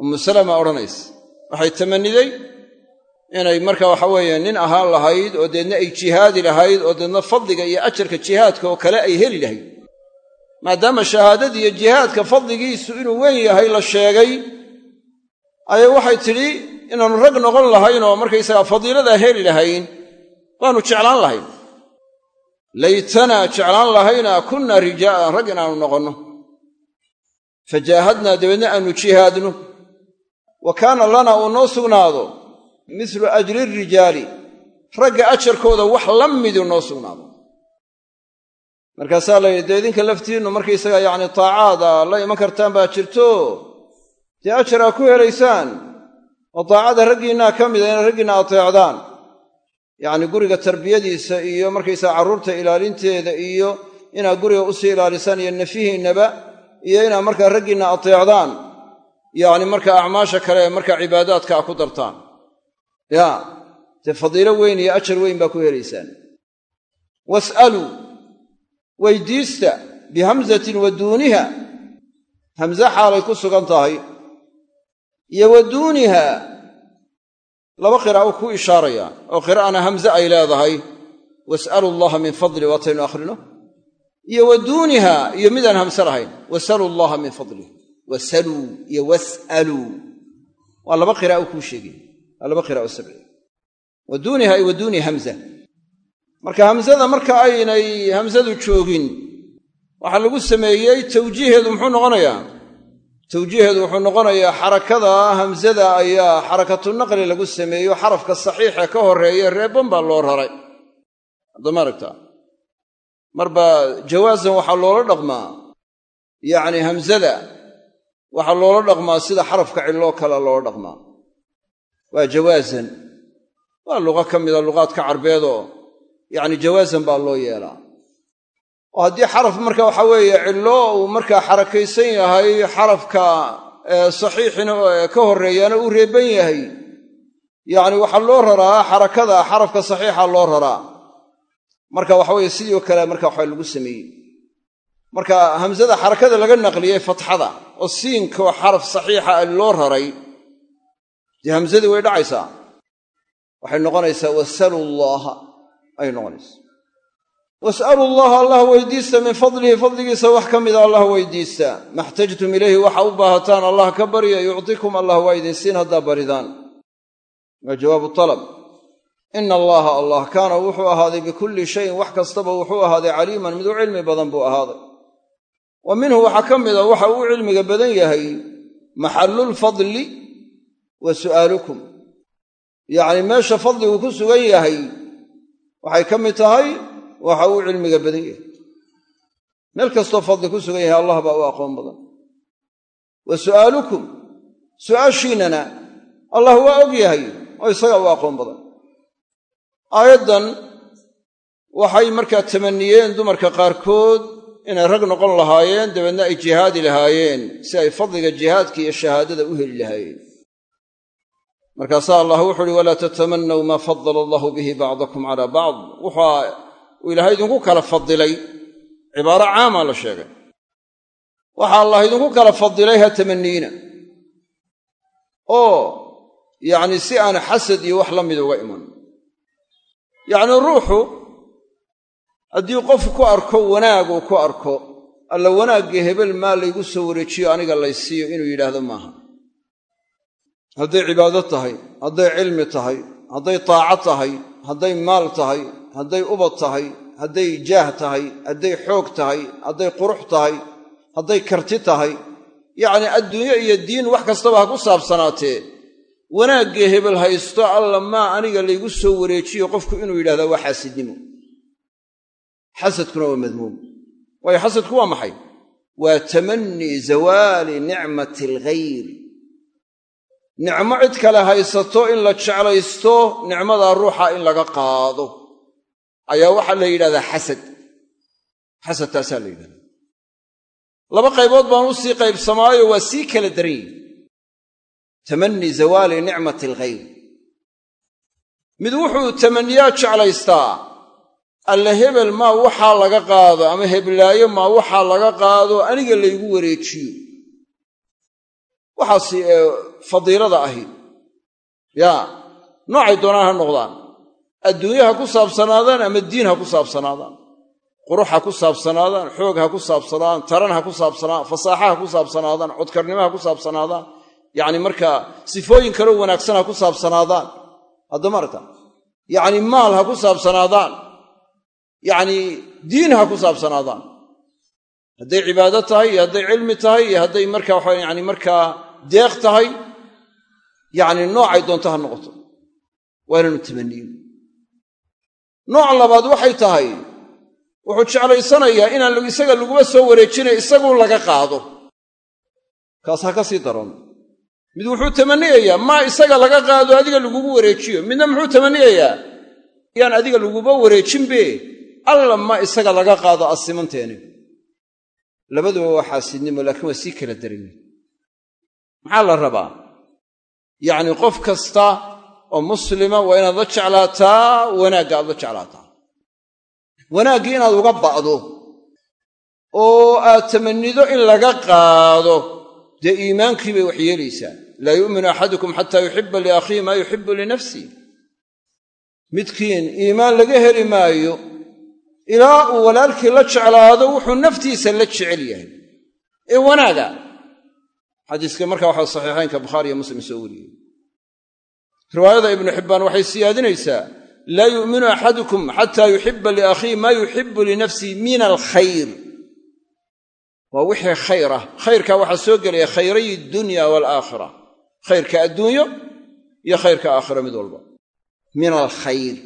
Ummu salama odhanaysa waxay tamanniday inay marka waxa weeye nin ahaan lahayd oo deedna ay jihaadi lahayd oo deedna fadliga iyo ajarka jihaadka oo kale ay heli lahayd. Maadaama shahaadada iyo jihaadka fadligiisu inuu weyn yahay la sheegay ayay waxay tidhi inaannu rag noqon lahayn oo markaysagaa fadiiladaa heli lahayn baannu jeclaan lahayn. Laytanaa jeclaan lahayna kunna rijaalan rag inaannu noqonno. Fa jaahadnaa dabeedna aannu jihaadno. Wa kaana lana uu noo sugnaado mislu ajri rijaali ragga ajarkooda wax la midu noo sugnaado. Markaasaa la yidhi dee idinka laftiinnu markaysaga yacni taacaada la iman kartaan baa jirto? Dee ajaraa ku helaysaan? Oo daacada raggiinnaa ka mida inay raggiinna ateecdaan. Yacni guriga tarbiyadiisa iyo markaysaga carruurta ilaalinteeda iyo inaad guriga u sii ilaalisaan iyo nafihiinnaba iyo inaad markaa raggiinna ateecdaan. Yacni marka acmaasha kale markaa cibaadaadka a ku dartaan ya dee fadiilo weyn iyo ajar weyn baa ku helaysaan was'aluu weydiista bihamzatin wa duuniha. Hamze xaalay ku sugan tahay. Iyo wa duuniha laba qiraa'o ku ishaaraya oo qiraa'ana hamze ay leedahay. Was'alu allaha min fadli waataynu akhrino. Iyo wa duuniha iyo midaan hamse lahayn. Wasalu allaha min fadlih wasaluu iyo was'aluu waa laba qiraa'o kuu sheegay laba qiraa'o sabci wa duuniha iyo wa duuni hamza. Marka hamsada marka aynay hamsadu joogin waxaa lagu sameeyey tawjiiheedu muxuu noqonayaa? Tawjiiheedu wuxuu noqonayaa xarakada hamsada ayaa xarakatu naqli lagu sameeyo xarafka saxiixe ka horreeye reeban baa loo raray. Haddama aragtaa marba jawaasan waxaa loola dhaqmaa yacni hamsada waxaa loola dhaqmaa sida xarafka cilloo kale loola dhaqmaa waa jawaasan. Waa luqa ka mida luqaadka carbeedoo yacni jawaasan baa loo yeelaa. Oo haddii xaraf marka waxa weeye cillo uu markaa xarakaysan yahay xarafka saxiixina ka horreeyana uu reeban yahay. Yacni waxaa loo raraa xarakada xarafka saxiixa loo raraa. Marka waxa weye sidii kale marka waxa lagu sameeyey. Marka hamsada xarakada laga naqliyey fatxada oo siinkaoo xaraf saxiixa loo raray dee way dhacaysaa. Waxay noqonaysaa wasalu llaaha ayay noqonaysaa. Was'alu llaha allah weydiista min fadlihi fadligiisa wax ka mida allah weydiista. Maxtajtum ilayhi waxa u baahataan allah ka barya yuctikum allah waa idin siin haddaa baridaan. Waa jawaabu talab. Ina allaha allah kaana wuxuu ahaaday bikulli shayin wax kastaba wuxuu ahaaday caliiman mid u cilmi badan buu ahaaday. Wa minhu waxaa ka mida waxa uu cilmiga badan yahay maxallulfadli wa su'aalukum. Yacni meesha fadligu ku sugan yahay waxay ka mid tahay waxa uu cilmiga badan yahay. Meel kastoo fadli ku sugan yahay allah baa u aqoon badan. Wa su'aalukum su'aashiinnana allah waa og yahay oo isagaa u aqoon badan. Aayaddan waxay markaa tamaniyeen dumarka qaarkood inay rag noqon lahaayeen dabeedna ay jihaadi lahaayeen si ay fadliga jihaadka iyo shahaadada u heli lahaayeen markaasaa allah wuxu uhi walaa tatamannaw maa fadala allahu bihi bacdakum calaa bacd. Wuxua uu ilaahay idinku kala fadilay cibaaro caamaa la sheegay. Waxa allah idinku kala fadilay ha tamaniina oo yacni si aan xasad iyo wax la mid uga iman. Yacnii ruuxu haddii qof ku arko wanaag uu ku arko alla wanaagga hebel maa laygu soo wareejiyo aniga laysiiyo inuu yidhaahdo maaha hadday cibaado tahay hadday cilmi tahay hadday taaco tahay hadday maal tahay hadday ubad tahay hadday jaah tahay hadday xoog tahay hadday qurux tahay hadday karti tahay. Yacnii adduunyo iyo diin wax kastaba ha ku saabsanaatee. Wanaagga hebel haysto alla maa aniga laygu soo wareejiyo qofku inuu yidhahdaa waa xaasidnimo. Xasadkuna waa madmuum. Waayo xasadku waa maxay? Waa tamannii zawaali nicmati alghayr nicmo cid kale haysato in la jeclaysto nicmadaa ruuxa in laga qaado. Ayaa waxaa la yidhahdaa xasad. Xasad taasaa la yidhahdaa. Laba qaybood baan u sii qaybsamaayo waa sii kala daran yihi tamannii zawaali nicmati alghayr mid wuxuu tamanniyaa jeclaystaa alle hebel maa waxaa laga qaado ama heblaayo maa waxaa laga qaado aniga laygu wareejiyo. Waxaasi ee fadiilada ahi yaa noocay doonaan ha noqdaan. Adduunye ha ku saabsanaadaan ama diin ha ku saabsanaadaan? Qurux ha ku saabsanaadaan? Xoog ha ku saabsanaadaan taran ha ku saabsanaadaan fasaaxa ha ku saabsanaadaan? Codkarnimo ha ku saabsanaadaan? Yacni markaa sifooyin kaloo wanaagsan ha ku saabsanaadaan? Haddama aragta yacni maal ha ku saabsanaadaan? Yacni diin ha ku saabsanaadaan? Hadday cibaado tahay iyo hadday cilmi tahay iyo hadday marka waxa yani markaa deeq tahay yacni noocay doonto ha noqoto. Waa inaanu tamaniyin nooc labaad waxay tahay wuxuu jeclaysanayaa inaan isaga laguma soo wareejinay isagu laga qaado. Kaas ha ka sii daran mid wuxuu tamaniyayaa maa isaga laga qaado adiga lagugu wareejiyo. Midna muxuu tamaniyayaa yaan adiga laguba wareejinbe. Alla ma isaga laga qaado asimanteeni. Labaduba waa xaasidnimo laakiin waa sii kala daranyi maxaa la rabaa yacni qof kasta oo muslima waa inaad la jeclaataa wanaagga aad la jeclaataa. Wanaaggii inaad uga ba'do oo aad tamannido in laga qaado dee iimaankii bay wax yeelaysaa. Laa yu'minu axadukum xataa yuxiba liakhiihi maa yuxibu linafsih midkiin iimaan laga heli maayo ilaa uu walaalkii la jeclaado wuxuu naftiisa la jecel yahay. Ee wanaaga xadiiska marka waxaa saxiixaynka bukhaari iyo muslim soo wariyey. Riwaayada ibnu xibbaan waxay siyaadinaysaa laa yu'minu axadukum xataa yuxiba liakhiihi maa yuxibu linafsihi min alkhayr. Waa wixii khayr ah. Khayrkaa waxaa soo gelaya khayray dunya waalaakhira khayrka adduunyo iyo khayrka aakhira mid walba. Min alkhayr.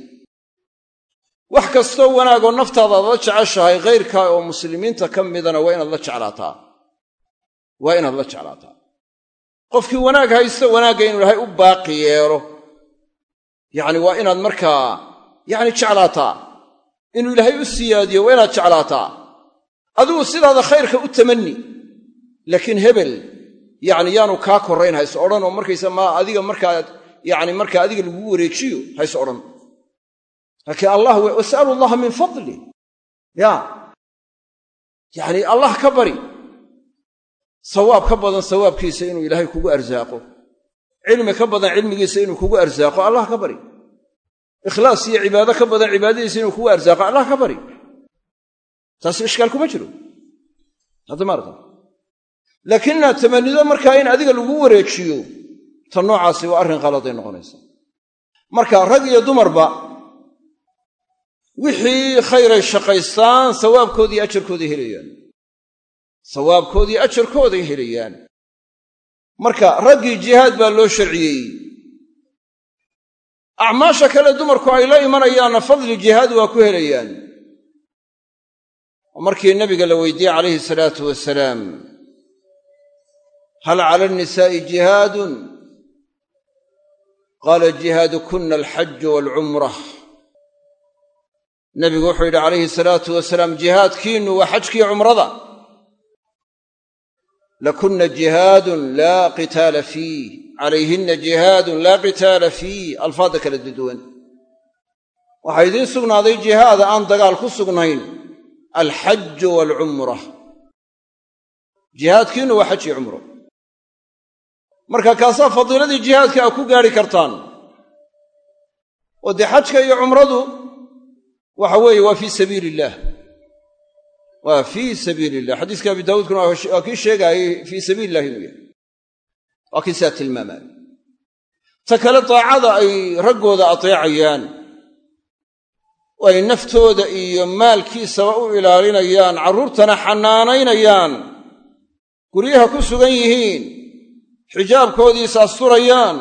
Wax kastoo wanaagoo naftaada aad la jeceshahay khayrkaa oo muslimiinta ka midana waa inaad la jeclaataa waa inaad la jeclaataa. Qofkii wanaag haysta wanaagga inuu ilaahay u baaqi yeelo. Yacni waa inaad markaa yacni jeclaataa. Inuu ilaahay u siyaadiyo waa inaad jeclaataa. Adigu sidaada khayrka u tamanni. Laakiin hebel yacni yaanu kaa korrayn hayse odhan oo markaysa maa adiga markaa yacni markaa adiga lagugu wareejiyo hayse odhan. Laakiin allah was'alu allaha min fadli. Ya yacni allah ka bari sawaab ka badan sawaabkiisa inuu ilaahay kugu arsaaqo. Cilmi ka badan cilmigiisa inuu kugu arsaaqo allah ka bari. Ikhlaas iyo cibaado ka badan cibaadadiisa inuu kugu arsaaqo allah ka bari. Taasi ishkaal kuma jiro. Haddamaarta laakiin inaad tamannido markaa in adiga lagu wareejiyo ta noocaasi waa arrin khaladay noqonaysa. Marka rag iyo dumarba wixii khayray shaqaystaan sawaabkoodii ajarkooday helayaan sawaabkoodii ajarkooday helayaan. Marka raggii jihaad baa loo sharciyey. Acmaasha kale dumarku ay la imanayaanna fadli jihaad waa ku helayaan. Oo markii nabiga la weydiiyey calayhi salaatu wasalaam hal cala annisaa'i jihaadun? Qaala jihaadukuna alxaju waalcumrah nabigu wuxuu yidhi calayhi salaatu wasalaam jihaadkiinnu waa xajkii cumrada lakunna jihaadun laa qitaala fiih calayhinna jihaadun laa qitaala fiih alfaadda kala duduwan waxaa idiin sugnaaday jihaada aan dagaal ku sugnayn alxaju waalcumra jihaadkiinnu waa xaj iyo cumro marka kaasaa fadiiladii jihaadka a ku gaadhi kartaan oo dee xajka iyo cumradu waxa weeye waa fii sabiili illaah waa fii sabiili illah xadiiska abi daawuudkuna waa kii sheegaayey fii sabiili illahi inuu yahay. Waa kii saa tilmaamaya ta kale daacada ay raggooda ateecayaan oo ay naftooda iyo maalkiisaba u ilaalinayaan carruurtana xanaanaynayaan guryaha ku sugan yihiin xijaabkoodiisa asturayaan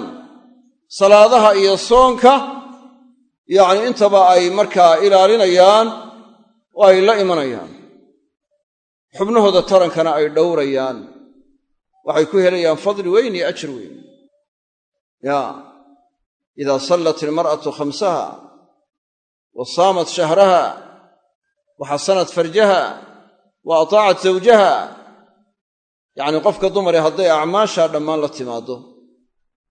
salaadaha iyo soonka yacni intaba ay markaa ilaalinayaan oo ay la imanayaan xubnahooda tarankana ay dhowrayaan. Waxay ku helayaan fadli weyn iyo ajir weyn. Ya idaa sallat ilmar'atu khamsaha wa saamat shahraha wa xasanat farjaha wa ataacat zawjaha. Yacnii qofka dumare hadday acmaashaa dhammaan la timaaddo.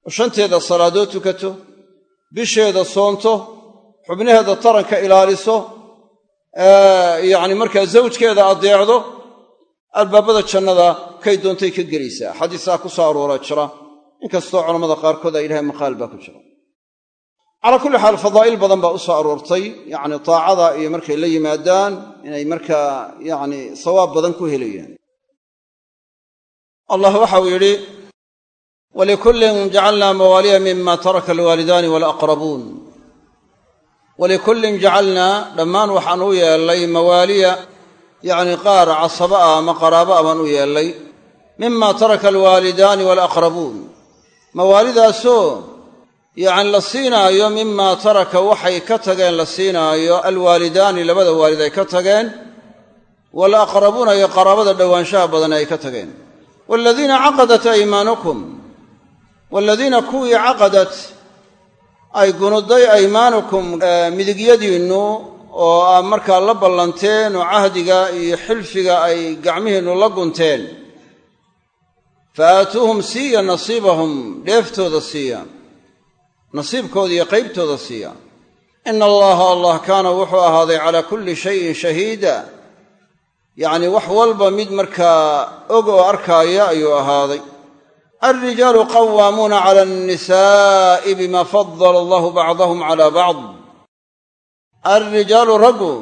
Oo shanteeda salaadood tukato bisheeda soonto xubnaheeda taranka ilaaliso yacni markaa zawjkeeda addeecdo albaabada jannada kay doontay ka gelaysaa. Xadiisaa ku soo aroora jira. Inkastoo culammada qaarkood ay yidhahaen maqaal baa ku jira. Calaa kulli xaal fadaa'il badan baa u soo aroortay. Yacni taacada iyo markay la yimaadaan inay markaa yacni sawaab badan ku helayaan. Allah waxau yidhi walikullin jacalnaa mawaaliya mima taraka alwaalidaani walaqrabuun. Walikullin jacalnaa dhammaan waxaan u yeellay mawaaliya yacni qaar casaba ah ama qaraabo ah u yeellay mima taraka alwaalidaani walaqrabuun. Mawaalidaasoo yacni la siinaayo mimaa taraka waxay ka tageen la siinaayo alwaalidaani labada waalid ay ka tageen walaqrabuuna iyo qaraabada dhowaanshaha badan ay ka tageen. Waaladiina caqadat aymaanukum waaladiina kuwii caqadat ay gunuday aymaanukum midigyadiinnu oo aa markaa la ballanteen oo cahdiga iyo xilfiga ay gacmihiinnu la gunteen. Fa aatuuhum siiya nasiibahum dheeftooda siiya. Nasiibkooda iyo qaybtooda siiya. Ina allaha allah kaana wuxuu ahaaday calaa kulli shayin shahiida. Yacnii wax walba mid markaa og oo arkaaya ayuu ahaaday. Alrijaalu qawaamuuna cala annisaa'i bima fadala allahu bacdahum cala bacd alrijaalu raggu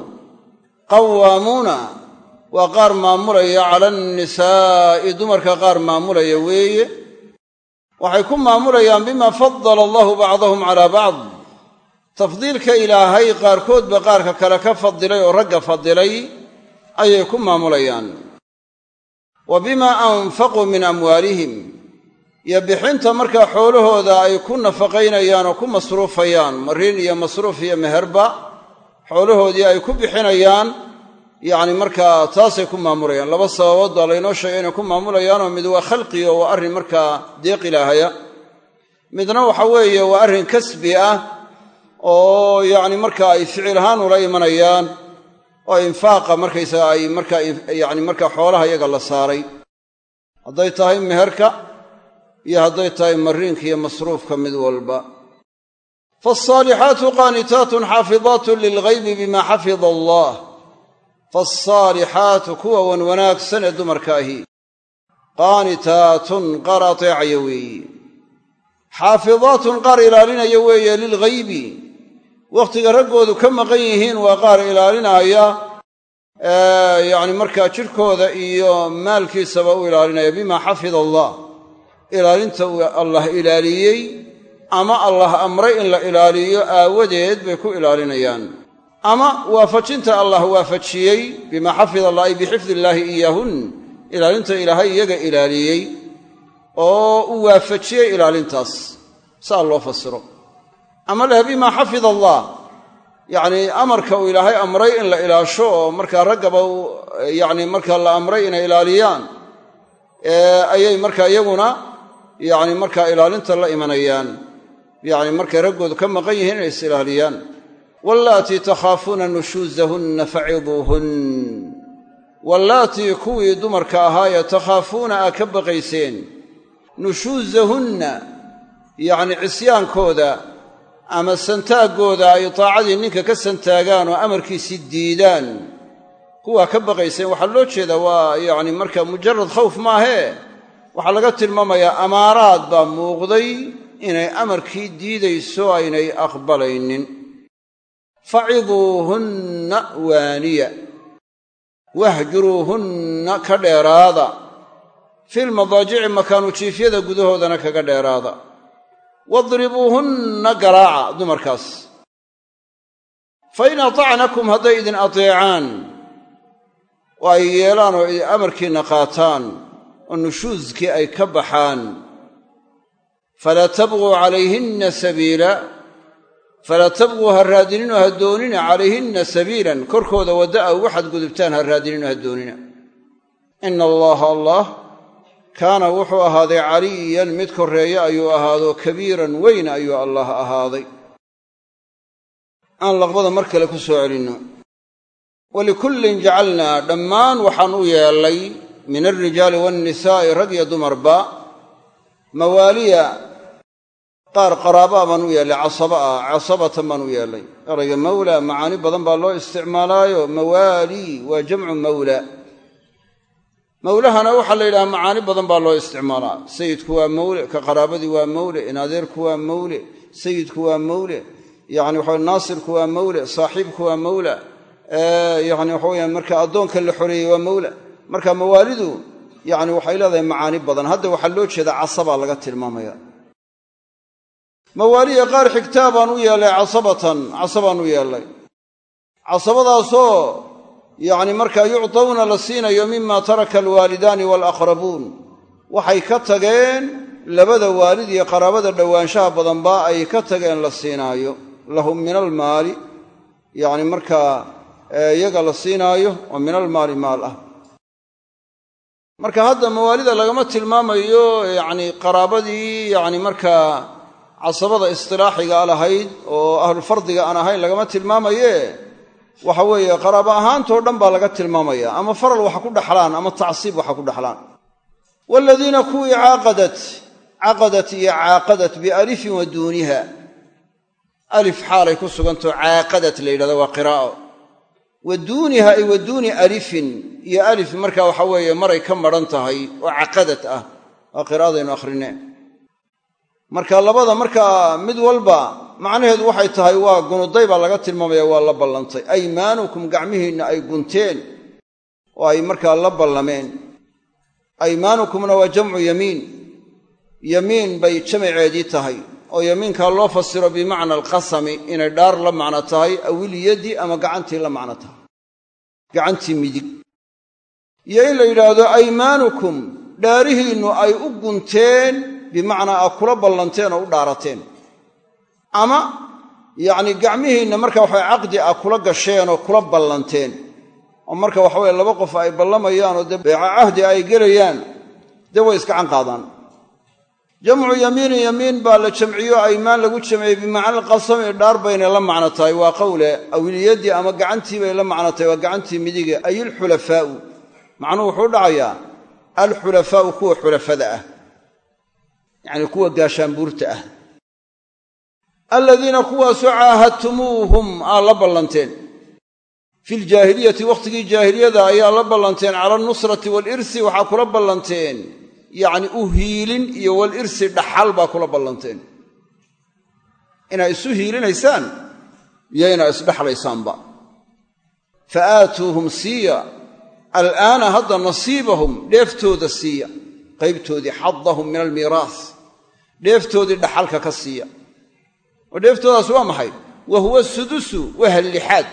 qawaamuuna waa qaar maamulaya cala annisaa'i dumarka qaar maamulaya weeye waxay ku maamulayaan bima fadala allahu bacdahum calaa bacd tafdiilka ilaahay qaarkoodba qaarka kale ka fadilay oo ragga fadilay ayay ku maamulayaan wa bimaa anfaquu min amwaalihim iyo bixinta markaa xoolahooda ay ku nafaqaynayaan oo ku masruufayaan mariin iyo masruuf iyo meherba xoolahoodii ay ku bixinayaan yacni markaa taasay ku maamulayaan laba sababood baa laynoo sheegay inay ku maamulayaanoo mid waa khalqiga waa arrin markaa deeq ilaahaya. Midna waxa weeye waa arrin kasbi ah oo yacni markaa ay ficil ahaan ula imanayaan oo infaaqa markaysaga ay markaa yacni markaa xoolaha iyaga la saaray. Hadday tahay meherka iyo hadday tahay mariinka iyo masruufka mid walba faalsaalixaatu qaanitaatun xaafidaatun lilghaybi bima xafida allah faalsaalixaatu kuwa wan wanaagsan ee dumarka ahi qaanitaatun qaar ateecaya weeye xaafidaatun qaar ilaalinaya weeye lilghaybi wakhtiga raggoodu ka maqan yihiin waa qaar ilaalinaya yacni markaa jidhkooda iyo maalkiisaba u ilaalinaya bima xafida allah ilaalinta uu allah ilaaliyey ama allah amray in la ilaaliyo aawadeed bay ku ilaalinayaan. Ama waafajinta allah waafajiyey bimaa xafida allah ay bixifdi illaahi iyaahun ilaalinta ilaahay iyaga ilaaliyey oo u waafajiyey ilaalintaas. Saa loo fasiro. Ama leh bimaa xafida allah yacnii amarka uu ilaahay amray in la ilaasho oo markaa raggaba yacni markaa la amray inay ilaaliyaan ayay markaa iyaguna yacni markaa ilaalinta la imanayaan yacni markay raggoodu ka maqan yihiin inay is ilaaliyaan. Wallaatii takhaafuuna nushuusahunna faciduuhun. Wallaatii kuwii dumarka ahaayee takhaafuuna aa ka baqayseen. Nushuusahunna yacni cisyaankooda ama santaaggooda ay taacadii ninka ka santaagaan oo amarkiisii diidaan kuwaa ka baqayseen. Waxaa loo jeedaa waa yacni marka mujarad khawf maahee waxaa laga tilmaamayaa amaaraad baa muuqday inay amarkii diidayso aynay aqbalaynin. Faciduuhunna waaniya. Wahjuruuhunna ka dheeraada. Filmadaajici makaanu jiifyada gudahoodana kaga dheeraada. Wadribuuhunna garaaca dumarkaas. Fa in atacnakum hadday idin ateecaan oo ay yeelaan oo amarkiinna qaataan oo nushuuskii ay ka baxaan falaa tabquu calayhinna sabiila falaa tabquu ha raadininoo ha doonina calayhinna sabiilan korkooda wadda a ugu xadgudubtaan ha raadininoo ha doonina ina allaha allah kaana wuxuu ahaaday caliyan mid korreeye ayuu ahaado kabiiran weyn ayuu allah ahaaday aan laqbada mar kale ku soo celinno walikullin jacalnaa dhammaan waxaan u yeellay min alrijaali waannisaa'i rag dumarba qaar qaraabaa baan u yeellay casaba ah casabatan baan u yeellay erayga mawla macaani badan baa loo isticmaalaayo mawaalii waa jamcu mawla. Mawlahana waxaa la yidhaha macaani badan baa loo isticmaalaa. Sayidku waa mawle ka qaraabadii waa mawle inadeerku waa mawle sayidku waa mawle yani waxa naasirku waa mawle saaxiibku waa mawla yani waxa weyaan marka addoonka la xoreeyey waa mawla. Marka mawaalidu yani waxay leedahay macaani badan. Hadda waxaa loo jeedaa casabaa laga tilmaamaya mawaaliya qaar xigtaa baan u yeellay casabatan casabaan u yeellay casabadaasoo yacni markaa yuctawna la siinayo mima taraka alwaalidaani waalaqrabuun waxay ka tageen labada waalid iyo qaraabada dhowaanshaha badanba ay ka tageen la siinaayo. Lahum min almaali yacni markaa iyaga la siinaayo oo min almaali maal ah. Marka hadda mawaalida lagama tilmaamayo yacni qaraabadii yacni markaa casabada istilaaxiga lahayd oo ahlufardiga aan ahayn lagama tilmaamaye? Waxa weeye qaraabo ahaantoo dhan baa laga tilmaamaya. Ama faral waxa ku dhaxlaan ama tacsiib waxa ku dhaxlaan. Waaladiina kuwii caaqadat caqadat iyo caaqadat bialifin wa duuniha. Alif xaalay ku sugantao caaqadat la yidhahda waa qiraa'o. Wa duuniha ay wa duuni alifin iyo alif marka waxa weeye maray ka madhan tahay oo caqadat ah. Waa qiraa'adaynu akhrine marka labada markaa mid walba macnaheedu waxay tahay waa gunuday baa laga tilmaamaya waa la ballantay. Aymaanukum gacmihiinna ay gunteen oo ay markaa la ballameen. Aymaanukumna waa jamcu yamiin. Yamiin bay jamaceedii tahay oo yamiinkaa loo fasiro bimacna alqasami inay dhaar la macno tahay awilyadi ama gacantii la macno tahay. Gacantii midig. Iyo in la yidhaahdo aymaanukum dhaarihiinnu ay u gunteen bimacnaa aa kula ballanteen oo u dhaarateen. Ama yacni gacmihiinna marka waxa caqdi ah kula gasheen oo kula ballanteen. Oo marka waxaweye laba qof ay ballamayaan oo dee beeca cahdi ay gelayaan dee way iska canqaadaan jamcu yamiinin yamiin baa la jamciyo aymaan lagu jamciyey bimacna alqasami dhaar baynay la macno tahay waa qowle awiliyadii ama gacantii bay la macno tahay waa gacantii midige ay ilxulafaa'u macnuhu wuxuu dhacayaa alxulafaa'u kuwa xulafada ah yacni kuwa gaashaanbuurta ah. Aladiina kuwaasoo caahadtumuuhum aa la ballanteen. Fi ljaahiliyati wakhtigii jaahiliyada ayaa la ballanteen cala alnusrati waalirsi waxaa kula ballanteen. Yacni u hiilin iyo walirsi dhaxal baa kula ballanteen. Inaa isu hiilinaysaan iyo inaa isdhexlaysaanba fa aatuuhum siiya. Al'aana hadda nasiibahum dheeftooda siiya. Qaybtoodii xadahum min almiiraas dheeftoodii dhaxalka ka siiya. oo dheeftoodaas waa maxay? wa huwa sudusu waha lixaad.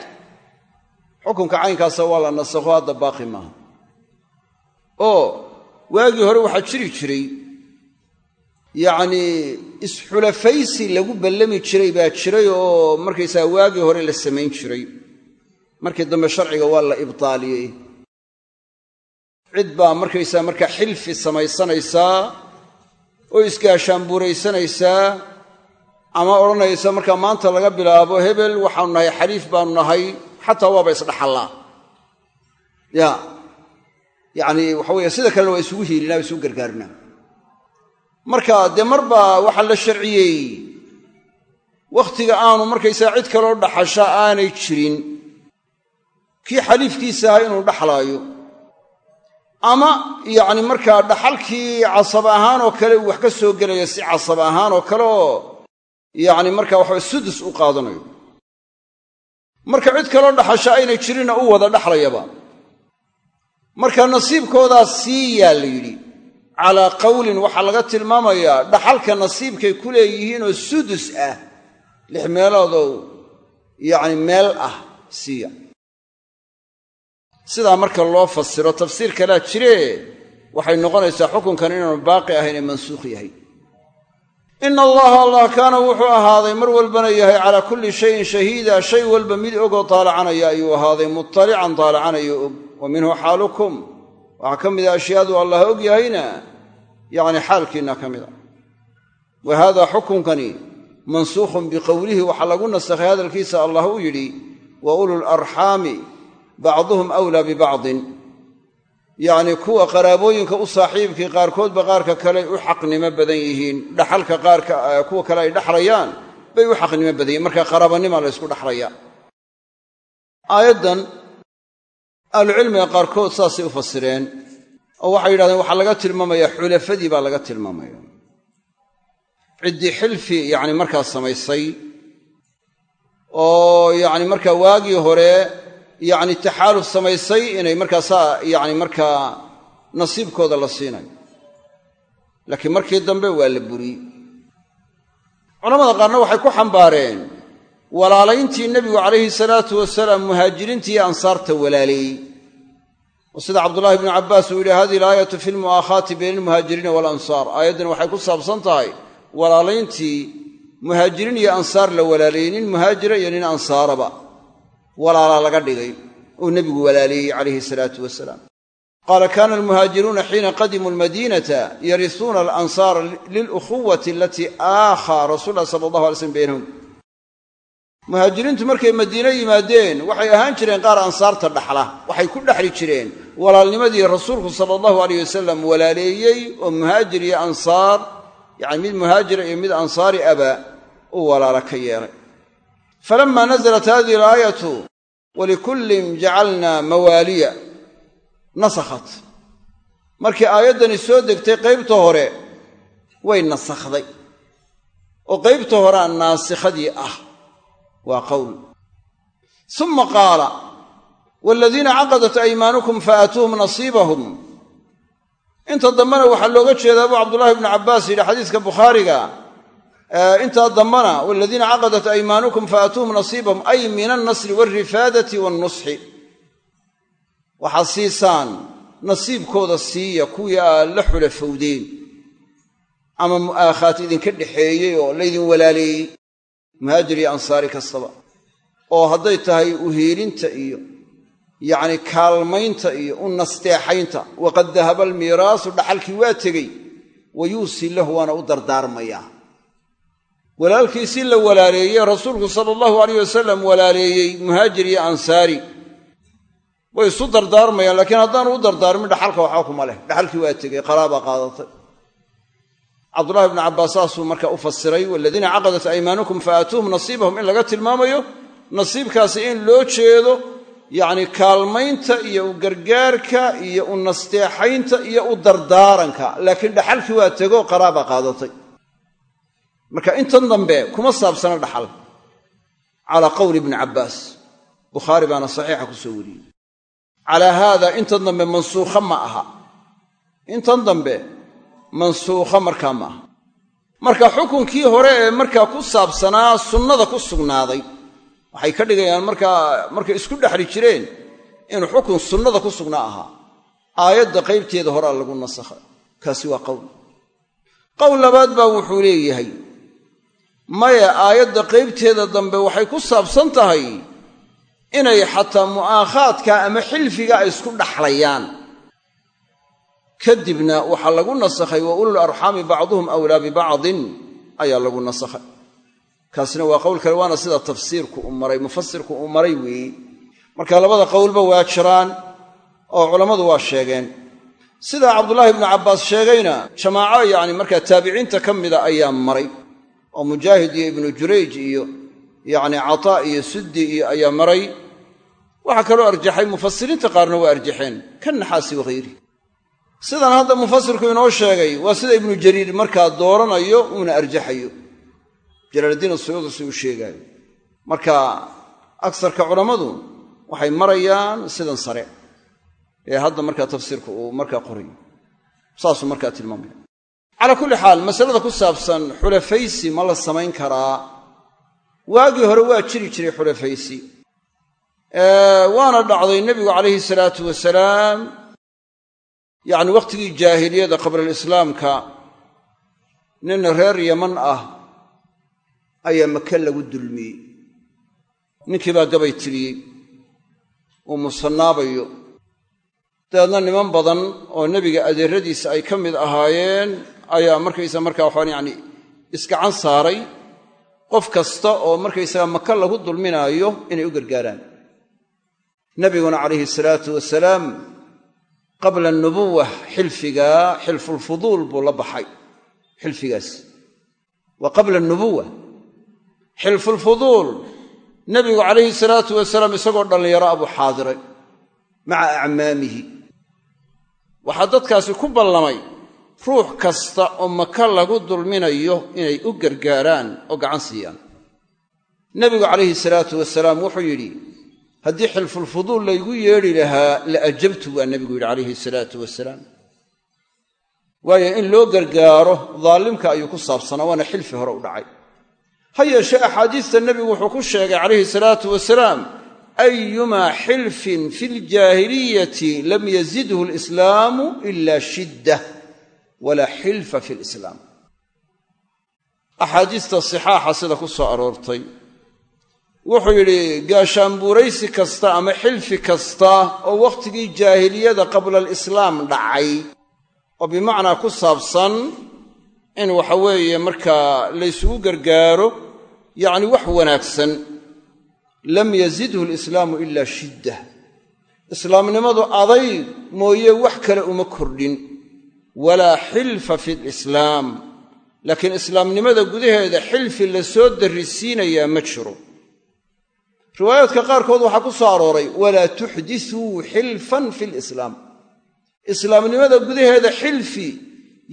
Xukunka caynkaasa waa la nasakho hadda baaqi maaha. Oo waagii hore waxaa jiri jiray yacnii isxulafaysi lagu ballami jiray baa jiray oo markaysaga waagii hore la samayn jiray. Markii dambe sharciga waa la ibtaaliyey. Cid baa markaysaa markaa xilfi samaysanaysaa oo isgaashaanbuuraysanaysaa ama odhanaysa markaa maanta laga bilaabo hebel waxaanu nahay xaliif baanu nahay xataa waaba isdhaxallaa. Ya yacni waxa weeye sida kalena waa isugu hiilinaa isugu gargaarinaa marka dee marbaa waxaa la sharciyey wakhtiga aanu markaysaa cid kaloo dhaxasha aanay jirin kii xaliifkiisa ahaa inuu dhaxlaayo ama yacni markaa dhaxalkii casab ahaan oo kale uu wax ka soo gelayo si casab ahaan oo kale oo yacni markaa waxawa sudus u qaadanayo. Marka cid kaloo dhaxasha aynay jirinna u wada dhaxlayaba. Marka nasiibkoodaa siiyaa la yidhi calaa qowlin waxaa laga tilmaamayaa dhaxalka nasiibkay ku leeyihiin oo sudus ah lix meeloodoo yacni meel ah siiya sidaa marka loo fasiro tafsiir kalaa jiree waxay noqonaysaa xukunkan inaanu baaqi ahayn ee mansuukh yahay. Ina allaha allah kaana wuxuu ahaaday mar walbana yahay calaa kulli shayin shahiida shay walba mid ogoo taalacanaya ayuu ahaaday muttalican taalacanayo og. Wa minhu xaalukum. Waxaa ka mida ashyaadu allah og yahayna yacni xaalkiinna ka mida wa haada xukunkani mansuukhun biqowlihi waxaa lagu nasakhay hadalkiisa allah uu yidhi wa ulul arxaami bacduhum awlaa bibacdin yacnii kuwa qaraabooyinka u saaxiibkii qaarkoodba qaarka kale u xaqnimo badan yihiin dhaxalka qaarka kuwa kale ay dhaxlayaan bay u xaqnimo badan yihiin marka qaraabanima la ysku dhaxlaya aayaddan ahlucilmiga qaarkood saasay u fasireen oo waxay yidhahdeen waxaa laga tilmaamayaa xulafadii baa laga tilmaamaya ciddii xilfi yacni markaa samaysay oo yacni markaa waagii hore yacni taxaaluf samaysay inay markaa saa yacni markaa nasiibkooda la siinayo laakiin markii dambe waa la buriyey. Culamada qaarna waxay ku xambaareen walaalayntii nebigu calayhi salaatu wasalaam muhaajiriintii ansaarta walaaleeyey oo sida cabdullahi bnu cabbaas uu yidhi hadihi alaayatu fi lmu'aakhaati bayna almuhaajiriina waalansaar aayaddan waxay ku saabsan tahay walaalayntii muhaajiriin iyo ansaar la walaaleeyey nin muhaajira iyo nin ansaaraba walaalaa laga dhigay uu nebigu walaaleeyey calayhi salaatu wasalaam. Qaala kaana almuhaajiruuna xiina qadimuu almadiinata yarisuuna alansaara lilukhuwati alatii aakhaa rasuul sala allahu alay slm baynahum. Muhaajiriintu markay madiine yimaadeen waxay ahaan jireen qaar ansaarta dhaxla waxay ku dhexli jireen. Walaalnimadii rasuulku sala allahu aleyh wasalam walaaleeyey oo muhaajir iyo ansaar yacni mid muhaajira iyo mid ansaari aba uu walaala ka yeelay falama nasalat hadihi alaayatu walikullin jacalnaa mawaaliya nasakhat markii aayaddani soo degtay qaybta hore way nasakhday oo qaybta horea naasikhadii ah waa qowl suma qaala waaladiina caqadat aymaanukum faatuuhum nasiibahum inta dambena waxaa looga jeedaa buu cabdullahi bnu cabbaas yidhi xadiiska bukhaariga intaa dambana waladiina caqadat aymaanukum faatuuhum nasiibahum ay min alnasri waalrifaadati waalnusxi waxaad siisaan nasiibkooda siiya kuwii aad la xulafowdeen ama mu'aakhaat idinka dhexeeyey oo laydin walaaleeyey. Muhaajir iyo ansaari kastaba. Oo hadday tahay uhiilinta iyo yacni kaalmaynta iyo u nasteexaynta. Waqad dahaba almiiraasu dhaxalkii waa tegey. Wa yuusii lahu waana u dardaarmayaa walaalkiisii la walaaleeyey rasuulku sala allahu alayh wasalam walaaleeyey muhaajir iyo ansaari. Way isu dardaarmayaan laakiin haddaanu u dardaarmin dhaxalka waxba kuma leh. Dhaxalkii waa tegey qaraabaa qaadatay. Cabdullahi bnu cabbaas saasuu marka u fasiray waladiina caqadat aymaanukum faatuuhum nasiibahum. In laga tilmaamayo nasiibkaasi in loo jeedo yacni kaalmaynta iyo u gargaarka iyo u nasteexaynta iyo u dardaaranka laakiin dhaxalkii waa tegoo qaraaba qaadatay marka intan dambe kuma saabsana dhaxal. Calaa qowli ibni cabbaas. Bukhaari baana saxiixa ku soo wariyey. Calaa haada intan dambe mansuukha ma aha. Intan dambe mansuukha markaa ma aha. Marka xukunkii hore ee markaa ku saabsanaa sunnada ku sugnaaday waxay ka dhigayaan markaa markay isku dhexli jireen inuu xukun sunnada ku sugnaa ahaa aayadda qaybteeda horaa lagu nasakha kaasi waa qowl. Qowl labaad baa wuxuu leeyahay maya aayadda qaybteeda dambe waxay ku saabsan tahay inay xataa mu'aakhaadka ama xilfiga isku dhaxlayaan. Kadibna waxaa lagu nasakhay wa ulul arxaami bacduhum awlaa bibacdin ayaa lagu nasakhay. Kaasina waa qowl kale waana sida tafsiirku u maray mufasirku uu maray weeye marka labada qowlba waa jiraan oo culammadu waa sheegeen. Sidaa cabdullaahi ibnu cabbaas sheegayna jamaaco yacni markaa taabiciinta ka mida ayaa maray oo mujaahid iyo ibnu jurayj iyo yacni cataa iyo suddi iyo ayaa maray. Waxaa kaloo arjaxay mufasiriinta qaarna waa arjaxeen. Ka naxaasi wakhayri sidan hadda mufasirku inoo sheegay waa sida ibnu jariir markaa dooranayo uuna arjaxayo. Jalaaldiin asuyuudi si uu sheegaayo. Marka agsarka culammadu waxay marayaan sidan sare. Ee hadda markaa tafsiirka uu markaa qorayo saasuu markaa tilmaamaya calaa kulli xaal masalada ku saabsan xulafaysi ma la samayn karaa. Waagii hore waa jiri jiray xulafaysi. Waana dhacday nebigu calayhi salaatu wasalaam yacni wakhtigii jaahiliyada qablalislaamka nin reer yaman ah ayaa maka lagu dulmiyey. Ninkii baa gabay tiriyey uu musannaabayo. Dabeedna niman badan oo nebiga adeeradiisa ay ka mid ahaayeen ayaa markaysa markaa waxaan yacni isgacan saaray qof kasta oo markaysaga maka lagu dulminaayo inay u gargaaraan. Nebiguna calayhi salaatu wasalaam qabla anubuwa xilfigaa xilfulfuduul buu la baxay xilfigaas. Waa qabla anubuwa xilfulfuduul nebigu calayhi salaatu wasalaam isagoo dhallinyaro abuu xaadiray maca acmaamihi. Waxaa dadkaasi ku ballamay ruux kasta oo maka lagu dulminayo inay u gargaaraan oo gacan siiyaan. Nebigu calayhi salaatu wasalaam wuxuu yidhi haddii xilfulfuduul laygu yeedhi lahaa la ajabtu waa nebigu yidhi calayhi salaatu wasalaam. Waayo in loo gargaaro daalimka ayuu ku saabsanaa waana xilfi hore u dhacay. Ha yeeshee axaadiista nebigu wuxuu ku sheegay calayhi salaatu wasalaam ayumaa xilfin fi ljaahiliyati lam yazidhu alislaamu ila shidda walaa xilfa fi lislaam. Axaadiista sixaaxa sida ku soo aroortay wuxuu yidhi gaashaanbuuraysi kasta ama xilfi kasta oo wakhtigii jaahiliyada qabla alislaam dhacay oo bimacnaa ku saabsan in waxa weeye markaa laysugu gargaaro yacni wax wanaagsan lam yazidhu alislaamu ila shidda islaamnimadu adayg mooye wax kale uma kordhin walaa xilfa fi lislaam laakiin islaamnimada gudaheeda xilfi la soo darrisiinayaa ma jiro. Riwaayaadka qaarkood waxaa ku soo arooray walaa tuxdisuu xilfan fi lislaam islaamnimada gudaheeda xilfi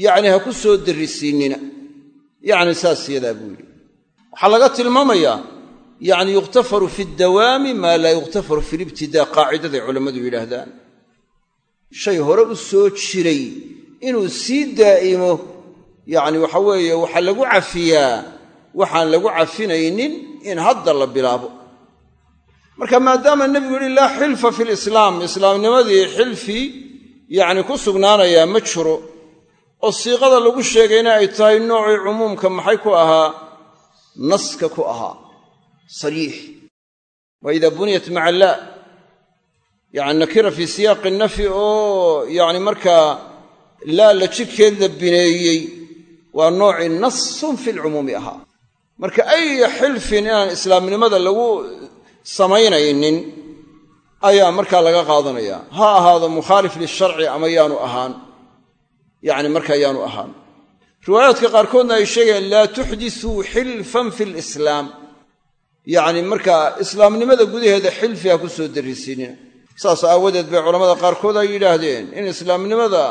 yacni ha ku soo darrisiinina. Yacni saas yadaa buu yidhi. Waxaa laga tilmaamayaa yacni yukhtafaru fi dawaami maa laa yukhtafaru fi libtidaa qaacidaday culammadu yidhaahdaan. Shay hore u soo jiray inuu sii daa'imo yacni waxa weeye waxaa lagu cafiyaa waxaan lagu cafinaynin in hadda la bilaabo. Marka maadaama nebigu yihi laa xilfa fi lislaam islaamnimadii xilfi yacni ku sugnaanayaa ma jiro. Oo siiqada lagu sheegayna ay tahay noocii cumuumka maxay ku ahaa? Naska ku ahaa. Sariix. Wa idaa buniyat maca laa yani nakira fii siyaaqi nafyi oo yacni markaa laa la jidhkeed la bineeyey waa noocii nasun fi lcumuumi ahaa. Marka aya xilfin inaan islaamnimada lagu samaynaynin ayaa markaa laga qaadanaya. Ha ahaado mukhaalif lisharci ama yaanu ahaan. Yani markaa yaanu ahaan. Riwaayaadka qaarkoodna ay sheegayaan laa tuxdisuu xilfan fi lislaam yacni markaa islaamnimada gudaheeda xilfi ha ku soo darrisiinina saas aawadeed bay culamada qaarkood ay yidhaahdeen in islaamnimada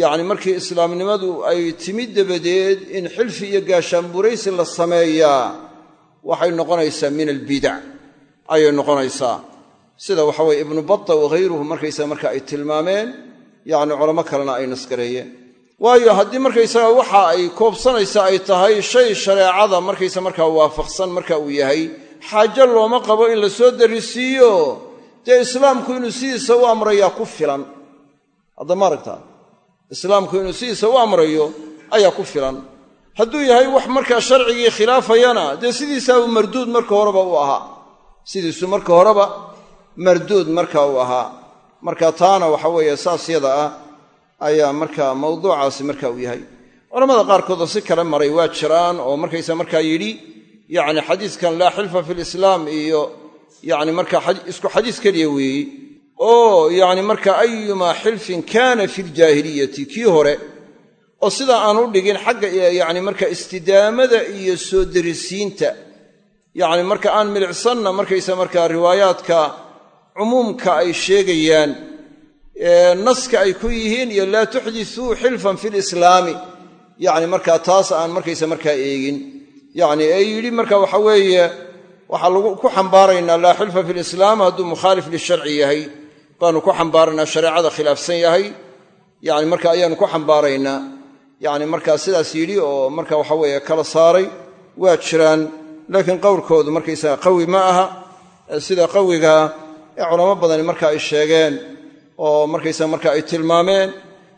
yacni markii islaamnimadu ay timid dabadeed in xilfi iyo gaashaanburaysi la sameeyaa waxay noqonaysaa min albidac ayay noqonaysaa. Sida waxaweye ibnu bata waghayruhu markaysaga marka ay tilmaameen yacni culamo kalena ay nasgareeyeen. Waayo haddii markaysaga waxa ay koobsanaysa ay tahay shay shareecada markaysa markaa waafaqsan marka uu yahay xaajo looma qabo in la soo darrisiiyo. Dee islaamku inuu sidiisa u amrayaa ku filan. Hadda ma aragtaa islaamku inuu sidiisa u amrayo ayaa ku filan. Hadduu yahay wax markaa sharcigii khilaafayana dee sidiisaabu marduud marka horeba u ahaa. Sidiisu marka horeba marduud marka uu ahaa. Marka taana waxa weeye saas yada ah ayaa markaa mawduucaasi marka uu yahay. Culamada qaarkoodoo si kale maray waa jiraan oo markaysa markaa yidhi yacni xadiiskan laa xilfa fi lislaam iyo yacni marka isku xadiis keliya weeye oo yacni marka ayumaa xilfin kaana fi ljaahiliyati kii hore oo sidaa aan u dhigin xagga yacni marka istidaamada iyo soo derisiinta yacni marka aan milicsanna markaysa markaa riwaayaadka cumuumka ay sheegayaan naska ay ku yihiin iyo laa tuxdisuu xilfan fi lislaami. Yacni markaa taas aan markaysa markaa eegin. Yacni ee yidhi marka waxa weeye waxaa lagu ku xambaaraynaa laa xilfa fi lislaam hadduu mukhaalif lisharci yahay baanu ku xambaaraynaa shareecada khilaafsan yahay. Yani marka ayaanu ku xambaaraynaa yani markaa sidaas yidhi oo marka waxa weeye kala saaray waa jiraan. Laakiin qowlkoodu markaysaga qawi ma aha. Sida qawigaa ee culamo badani marka ay sheegeen oo markaysa marka ay tilmaameen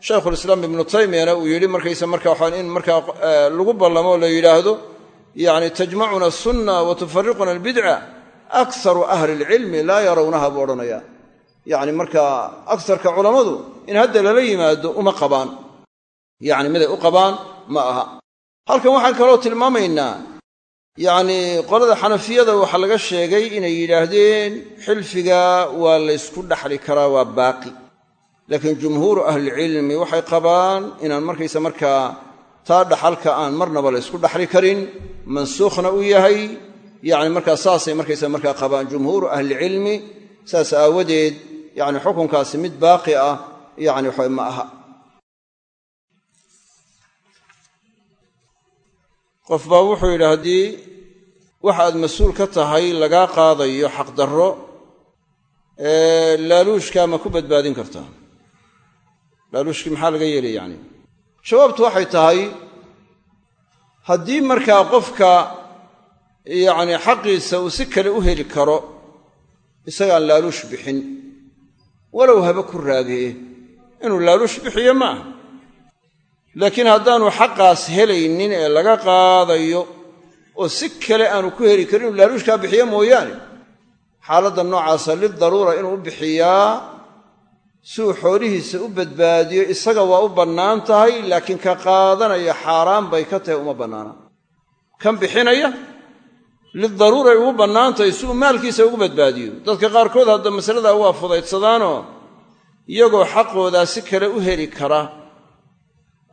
shaykhulislaam ibnu taymiyana uu yidhi markaysa marka waxaan in markaa lagu ballamo la yidhaahdo yani tajmacuna sunna wa tufariquna albidca akharu ahli ilcilmi laa yarawnaha buu odhanaya yacni markaa agsarka culammadu in hadda lala yimaado uma qabaan. Yacni miday u qabaan ma aha. Halkan waxaan kaloo tilmaamaynaa yacni qolada xanafiyada waxaa laga sheegay inay yidhaahdeen xilfiga waa laysku dhaxli karaa waa baaqi. Laakiin jumhuuru ahlilcilmi waxay qabaan inaan markaysa markaa taa dhaxalka aan marnaba laysku dhaxli karin mansuukhna u yahay. Yacni markaa saasay markaysa markaa qabaan jumhuuru ahlilcilmi saas aawadeed yacni xukunkaasi mid baaqi ah yacni waxa ma aha. Qof baa wuxuu yidhi haddii wax aad mas'uul ka tahay lagaa qaadayo xaqdarro laaluushkaa ma ku badbaadin kartaa laaluushkii maxaa laga yeelay yacni? Jawaabtu waxay tahay haddii markaa qofka yacni xaqiisa uu si kale u heli karo isagaan laaluush bixin walow haba ku raagee inuu laaluush bixiyo ma aha laakiin haddaanu xaqaas helaynin ee laga qaadayo oo si kale aanu ku heli karin inuu laaluushkaa bixiyo mooyaane xaaladda noocaasa lidaruura inuu u bixiyaa si uu xoolihiisa u badbaadiyo isaga waa u bannaan tahay laakiin ka qaadanaya xaaraan bay ka tahay uma bannaana. Kan bixinaya lidaruuray ugu bannaan tahay si uu maalkiisa ugu badbaadiyo dadka qaarkood hadda masaladaa waa fudaydsadaanoo iyagoo xaqoodaa si kale u heli kara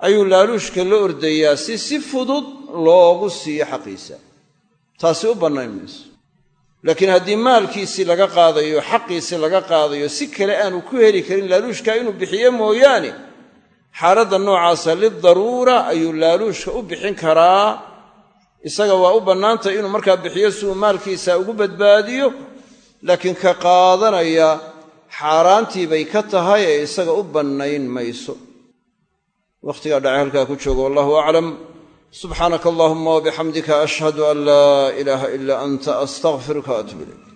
ayuu laaluushka la ordayaa si si fudud loogu siiyo xaqiisa taasi u bannayn mayso laakiin haddii maalkiisii laga qaadayo xaqiisii laga qaadayo si kale aanu ku heli karin laaluushkaa inuu bixiyo mooyaane xaaladda noocaasa lidaruura ayuu laaluushka u bixin karaa isaga waa u bannaantay inuu markaa bixiyo si uu maalkiisa ugu badbaadiyo laakiin ka qaadanaya xaaraantii bay ka tahay ee isaga u bannayn mayso. Wakhtigaa dhacay halkaa ku joogo wallahu aclam. Subxaanaka allahuma wabixamdika ashhadu an laa ilaaha ilaa anta astaqfiruka waatub ilayk